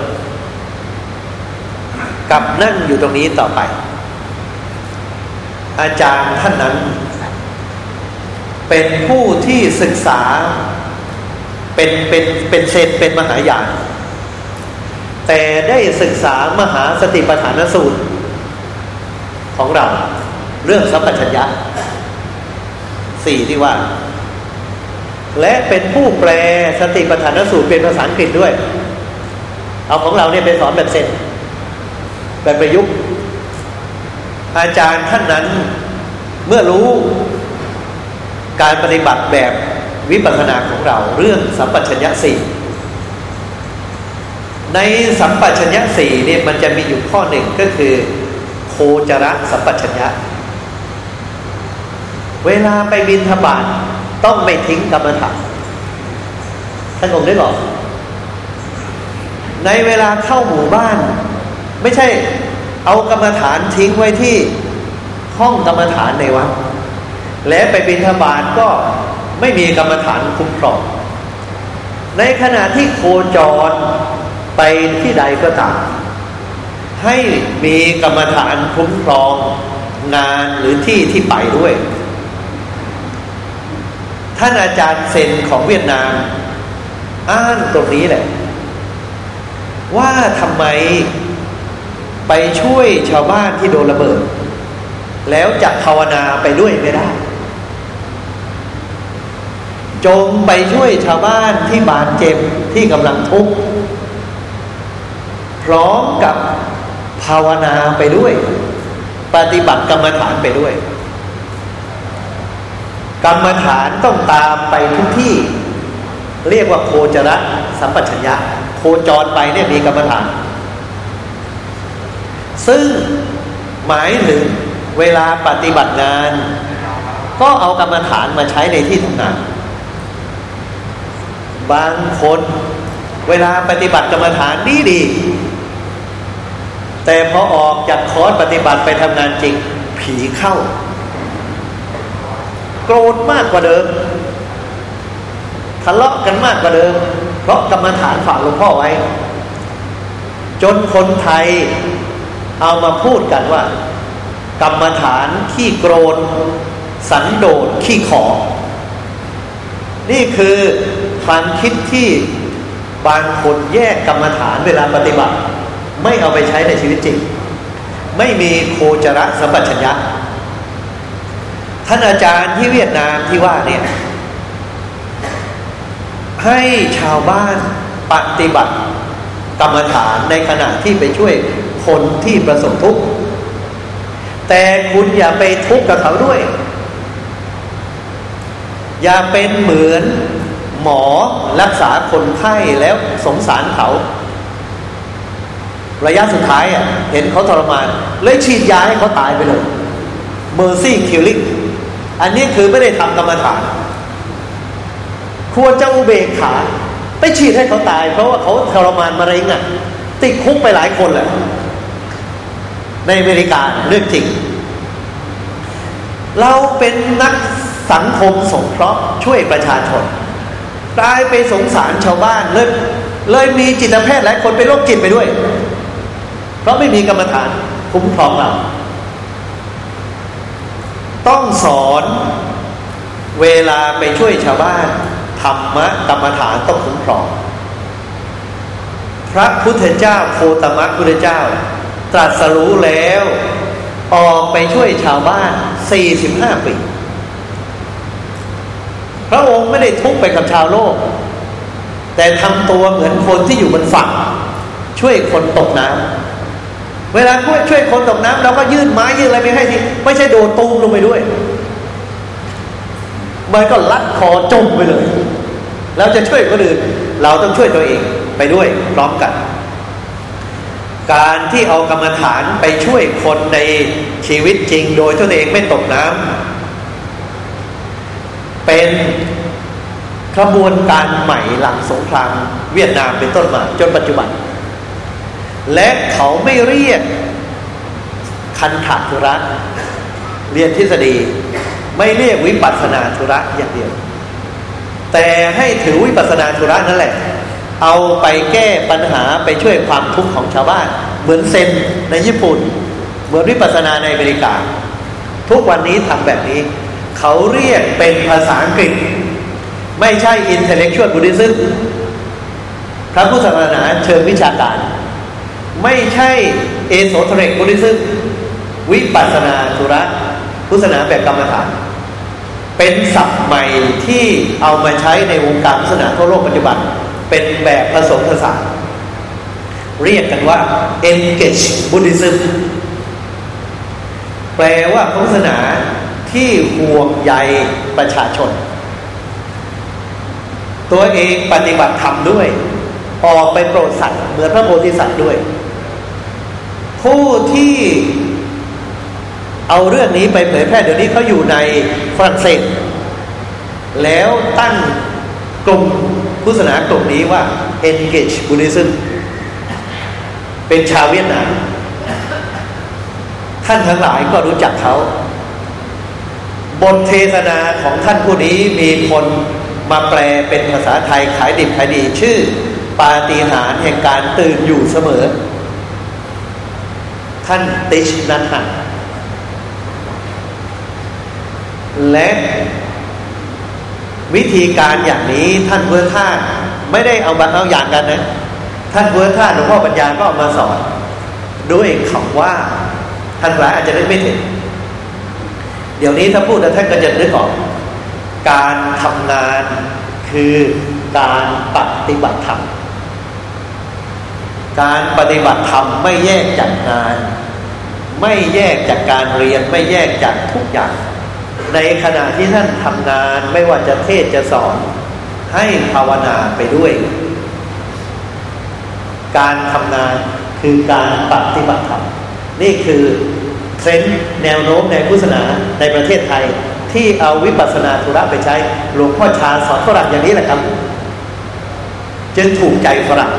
กับนั่งอยู่ตรงนี้ต่อไป อาจารย์ท่านนั้น เป็นผู้ที่ศึกษา เป็นเป็นเป็นเซนเป็นมหายานแต่ได้ศึกษามหาสติปัฏฐานสูตร ของเรา เรื่องสัมปชัญญะสี่ที่ว่า และเป็นผู้แปลสติปัฏฐานสูตรเป็นภาษาอังกฤษด้วย เอาของเราเนี่ยเป็นสอนแบบเซนแบบประยุกต์ อาจารย์ท่านนั้นเมื่อรู้การปฏิบัติแบบวิปัสสนาของเราเรื่องสัมปชัญญะสี่ในสัมปชัญญะสี่เนี่ยมันจะมีอยู่ข้อหนึ่งก็คือ โคจรสัมปชัญญะ เวลาไปบินทบาทต้องไม่ทิ้งกรรมฐานท่านคงได้บอกในเวลาเข้าหมู่บ้าน ไม่ใช่เอากรรมฐานทิ้งไว้ที่ห้องกรรมฐานในวัดและไปบิณฑบาตก็ไม่มีกรรมฐานคุ้มครอง ในขณะที่โคจรไปที่ใดก็ตาม ให้มีกรรมฐานคุ้มครองงานหรือที่ที่ไปด้วย ท่านอาจารย์เซนของเวียดนาม อ้างตรงนี้แหละ ว่าทำไมไปช่วยชาวบ้านที่โดนระเบิด แล้วจะภาวนาไปด้วยไม่ได้ จงไปช่วยชาวบ้านที่บาดเจ็บที่กำลังทุกข์พร้อมกับ ภาวนาไปด้วย ปฏิบัติกรรมฐานไปด้วย กรรมฐานต้องตามไปทุกที่ เรียกว่าโคจรสัมปชัญญะ โคจรไปเนี่ยมีกรรมฐาน ซึ่งหมายถึงเวลาปฏิบัติงาน ก็เอากรรมฐานมาใช้ในที่ทำงาน บางคน เวลาปฏิบัติกรรมฐานดีดี แต่พอออกจากคอร์สปฏิบัติไปทำงานจริง ผีเข้า โกรธมากกว่าเดิมทะเลาะกันมากกว่าเดิม เพราะกรรมฐานฝากหลวงพ่อไว้ จนคนไทยเอามาพูดกันว่า กรรมฐานขี้โกรธสันโดษขี้ขอ นี่คือความคิดที่บางคนแยกกรรมฐานเวลาปฏิบัติ ไม่เอาไปใช้ในชีวิตจริง ไม่มีโคจรสัมปชัญญะท่านอาจารย์ที่เวียดนามที่ว่าเนี่ยให้ชาวบ้านปฏิบัติกรรมฐานในขณะที่ไปช่วยคนที่ประสบทุกข์ แต่คุณอย่าไปทุกข์กับเขาด้วย อย่าเป็นเหมือนหมอรักษาคนไข้แล้วสงสารเขา ระยะสุดท้ายอะเห็นเขาทรมาน เลยฉีดยาให้เขาตายไปเลย mercy killing อันนี้คือไม่ได้ทำกรรมฐาน ควรจะอุเบกขา ไปฉีดให้เขาตาย เพราะว่าเขาทรมานมะเร็งอะติดคุกไปหลายคนแหละในอเมริกาเรื่องจริง เราเป็นนักสังคมสงเคราะห์ช่วยประชาชนกลายไปสงสารชาวบ้านเลยเลยมีจิตแพทย์หลายคนเป็นโรคจิตไปด้วย เพราะไม่มีกรรมฐานคุ้มครองเรา ต้องสอนเวลาไปช่วยชาวบ้านธรรมะกรรมฐานต้องคุ้มครอง พระพุทธเจ้าโคตมะพุทธเจ้า ตรัสรู้แล้ว ออกไปช่วยชาวบ้าน 45 ปี พระองค์ไม่ได้ทุกไปกับชาวโลก แต่ทำตัวเหมือนคนที่อยู่บนฝั่ง ช่วยคนตกน้ำ เวลาช่วยช่วยคนตกน้ำเราก็ยื่นไม้ยื่นอะไรไปให้ทีไม่ใช่โดดตูมลงไปด้วยมันก็ลัดคอจมไปเลยเราจะช่วยคนอื่น เราต้องช่วยตัวเองไปด้วยพร้อมกัน การที่เอากรรมฐานไปช่วยคนในชีวิตจริง โดยตัวเองไม่ตกน้ำเป็นกระบวนการใหม่หลังสงครามเวียดนามเป็นต้นมาจนปัจจุบัน และเขาไม่เรียกคันถาธุระเรียนทฤษฎี ไม่เรียกวิปัสนาธุระอย่างเดียว แต่ให้ถือวิปัสนาธุระนั่นแหละ เอาไปแก้ปัญหาไปช่วยความทุกข์ของชาวบ้าน เหมือนเซนในญี่ปุ่น เหมือนวิปัสสนาในอเมริกา ทุกวันนี้ทำแบบนี้ เขาเรียกเป็นภาษาอังกฤษ ไม่ใช่ intellectual Buddhism พระพุทธศาสนาเชิงวิชาการ ไม่ใช่เอโสเทรกบุริซึมวิปัสสนาธุระพุทธศาสนาแบบกรรมฐาน เป็นศัพท์ใหม่ที่เอามาใช้ในวงการพุทธศาสนาทั่วโลกปัจจุบัน เป็นแบบผสมผสานเรียกกันว่า engage Buddhism แปลว่าพุทธศาสนาที่ห่วงใยประชาชน ตัวเองปฏิบัติธรรมด้วย ออกไปโปรดสัตว์เหมือนพระโพธิสัตว์ด้วย ผู้ที่เอาเรื่องนี้ไปเผยแพร่เดี๋ยวนี้เขาอยู่ในฝรั่งเศส แล้วตั้งกลุ่มพุทธศาสนากลุ่มนี้ว่า Engage Buddhism เป็นชาวเวียดนามท่านทั้งหลายก็รู้จักเขา บทเทศนาของท่านผู้นี้มีคนมาแปลเป็นภาษาไทยขายดิบขายดีชื่อ ปาฏิหาริย์แห่งการตื่นอยู่เสมอ ท่านติชนันหันและวิธีการอย่างนี้ท่านเพื่อท่าไม่ได้เอาบัเอาอย่างกันนะ ท่านเพื่อท่าหลวงพ่อปัญญาก็เอามาสอน ด้วยคำว่าท่านหลายอาจจะได้ไม่ถึงเดี๋ยวนี้ถ้าพูดแล้วท่านก็จะนึกออก การทำงานคือการปฏิบัติธรรม การปฏิบัติธรรมไม่แยกจากงาน ไม่แยกจากการเรียนไม่แยกจากทุกอย่าง ในขณะที่ท่านทำงานไม่ว่าจะเทศจะสอน ให้ภาวนาไปด้วย การทำงานคือการปฏิบัติธรรมนี่คือเทรนด์แนวโน้มในพุทธศาสนาในประเทศไทย ที่เอาวิปัสสนาธุระไปใช้หลวงพ่อชาสอนฝรั่งอย่างนี้แหละครับ จึงถูกใจฝรั่ง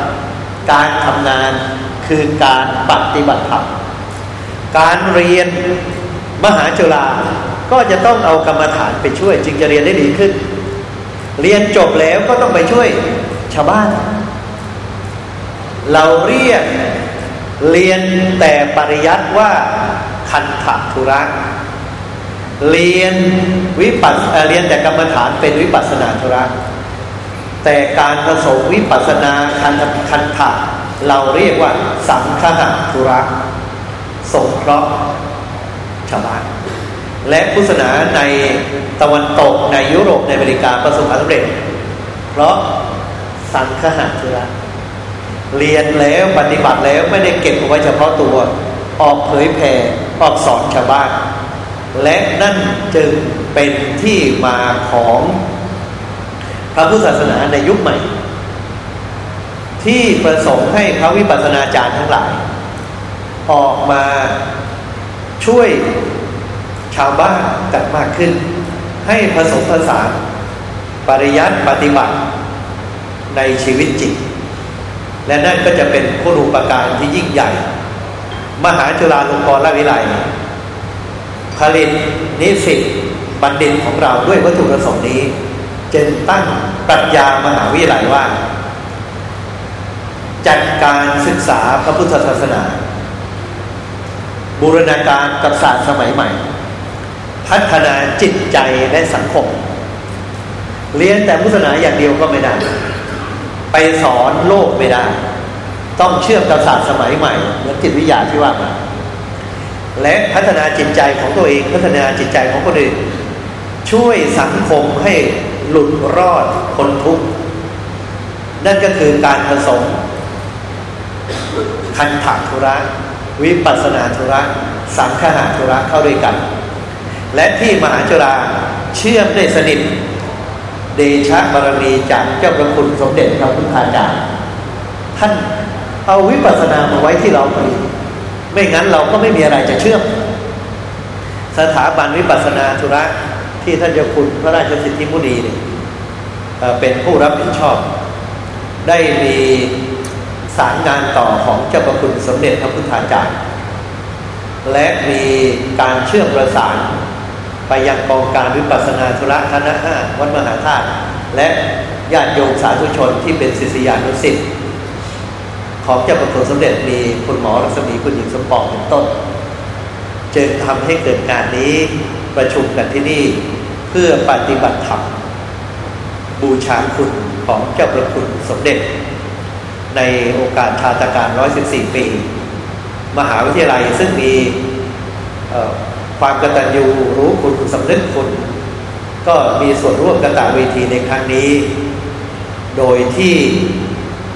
การทำงานคือการปฏิบัติธรรมการเรียนมหาจุฬาก็จะต้องเอากรรมฐานไปช่วย จึงจะเรียนได้ดีขึ้น เรียนจบแล้วก็ต้องไปช่วยชาวบ้าน เราเรียกเรียนแต่ปริยัติว่าคันถธุระเรียนวิปัสเรียนแต่กรรมฐานเป็นวิปัสนาธุระ แต่การผสมวิปัสนาคันคันถะเราเรียกว่า สังฆะธุระสงเคราะห์ชาวบ้านและพุทธศาสนาในตะวันตกในยุโรปในอเมริกาประสบความสำเร็จ เพราะสังฆะธุระเรียนแล้วปฏิบัติแล้วไม่ได้เก็บเอาไว้เฉพาะตัว ออกเผยแผ่ออกสอนชาวบ้าน และนั่นจึงเป็นที่มาของ พระพุทธศาสนาในยุคใหม่ ที่ประสงค์ให้พระวิปัสสนาจารย์ทั้งหลาย ออกมาช่วยชาวบ้านกันมากขึ้น ให้ผสมผสานปริยัติปฏิบัติในชีวิตจริง และนั่นก็จะเป็นผู้รูปการที่ยิ่งใหญ่ มหาจุฬาลงกรณราชวิไลผลิตนิสิตบัณฑิตของเราด้วยวัตถุประสงค์นี้ จึงตั้งปรัชญามหาวิทยาลัยว่า จัดการศึกษาพระพุทธศาสนา บูรณาการกับศาสตร์สมัยใหม่ พัฒนาจิตใจและสังคม เรียนแต่พุทธศาสนาอย่างเดียวก็ไม่ได้ ไปสอนโลกไม่ได้ ต้องเชื่อมกับศาสตร์สมัยใหม่เหมือนจิตวิทยาที่ว่ามาและพัฒนาจิตใจของตัวเองพัฒนาจิตใจของคนอื่นช่วยสังคมให้ หลุดรอดคนทุกข์นั่นก็คือการผสม คันถักธุระ วิปัสนาธุระ สังขหาธุระเข้าด้วยกัน และที่มหาจุฬาเชื่อมได้สนิท เดชะบารมีจากเจ้าพระคุณสมเด็จพระพุทธาจารย์ท่านเอาวิปัสสนามาไว้ที่เราพอดีไม่งั้นเราก็ไม่มีอะไรจะเชื่อม สถาบันวิปัสสนาธุระ ที่ท่านเจ้าคุณพระราชสิทธิมุนีเนี่ยเป็นผู้รับผิดชอบ ได้มีสารงานต่อของเจ้าพระคุณสมเด็จพระพุทธาจารย์ และมีการเชื่อมประสาน ไปยังกองการวิปัสสนาธุระคณะห้าวัดมหาธาตุและญาติโยมสาธุชนที่เป็นศิษยานุสิษย์ของเจ้าประคุณสมเด็จมีคุณหมอรัศมีคุณหญิงสมปองเป็นต้น จึงทำให้เกิดการนี้ ประชุมกันที่นี่เพื่อปฏิบัติธรรมบูชาคุณของเจ้าประคุณสมเด็จ ในโอกาสชาตการ 114 ปี มหาวิทยาลัยซึ่งมีความกตัญญูรู้คุณสำนึกคุณ ก็มีส่วนร่วมกระตาเวทีในครั้งนี้ โดยที่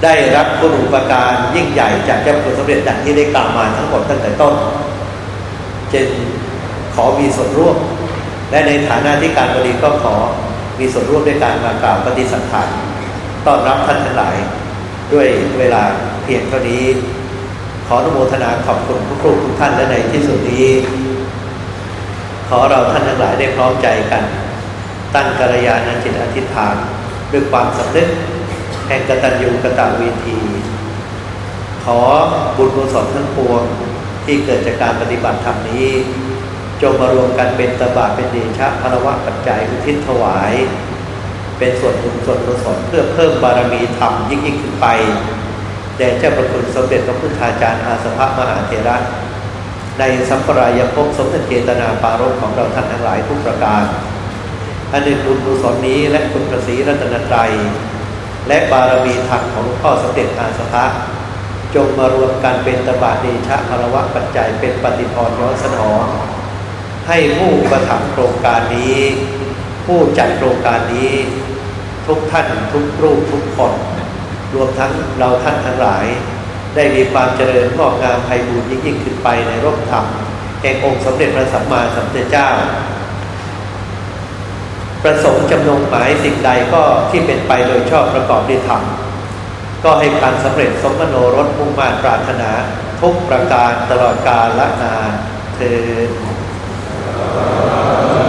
ได้รับคุณอุปการยิ่งใหญ่จากเจ้าคุณสมเด็จดังที่ได้กล่าวมาทั้งหมดตั้งแต่ต้นจึง อมีส่วนร่วม และในฐานะที่การบดีก็ขอมีส่วนร่วมในการมากล่าวปฏิสัมพันธ์ต้อนรับท่านทั้งหลาย ด้วยเวลาเพียงเท่านี้ ขออนุโมทนาขอบคุณผู้ครูทุกท่านและในที่สุดนี้ ขอเราท่านทั้งหลายได้พร้อมใจกัน ตั้งกัลยาณจิตอธิษฐานด้วยความสำนึกแห่งกตัญญูกตเวที ขอบุญกุศลทั้งปวงที่เกิดจากการปฏิบัติธรรมนี้ จงมารวมกันเป็นตบะเป็นเดชะพลวะปัจจัยอุทิศถวาย เป็นส่วนบุญส่วนกุศลเพื่อเพิ่มบารมีธรรมยิ่งยิ่งขึ้นไปแด่เจ้าประคุณสมเด็จพระพุทธาจารย์อาสภะมหาเถระ ในสัมปรายภพสมเด็จเจตนาปารกของเราท่านทั้งหลายทุกประการอันหนึ่งบุญกุศลนี้และคุณประสีรัตนตรัย และบารมีธรรมของพ่อสมเด็จอาสภะจงมารวมกันเป็นตบะเดชะภรวะปัจจัยเป็นปฏิพรย้อนสนอง ให้ผู้ประทับโครงการนี้ ผู้จัดโครงการนี้ ทุกท่านทุกรูปทุกคน รวมทั้งเราท่านทั้งหลาย ได้มีความเจริญงอกงามไพบูรย์ยิ่งยิ่งขึ้นไปในร่มธรรมแห่งองค์สมเด็จพระสัมมาสัมพุทธเจ้า ประสงค์จำนงหมายสิ่งใดก็ที่เป็นไปโดยชอบประกอบด้วยธรรมก็ให้การสำเร็จสมโนรสมุ่งมา่ปรารถนา ทุกประการตลอดกาลละนานเธอ うん。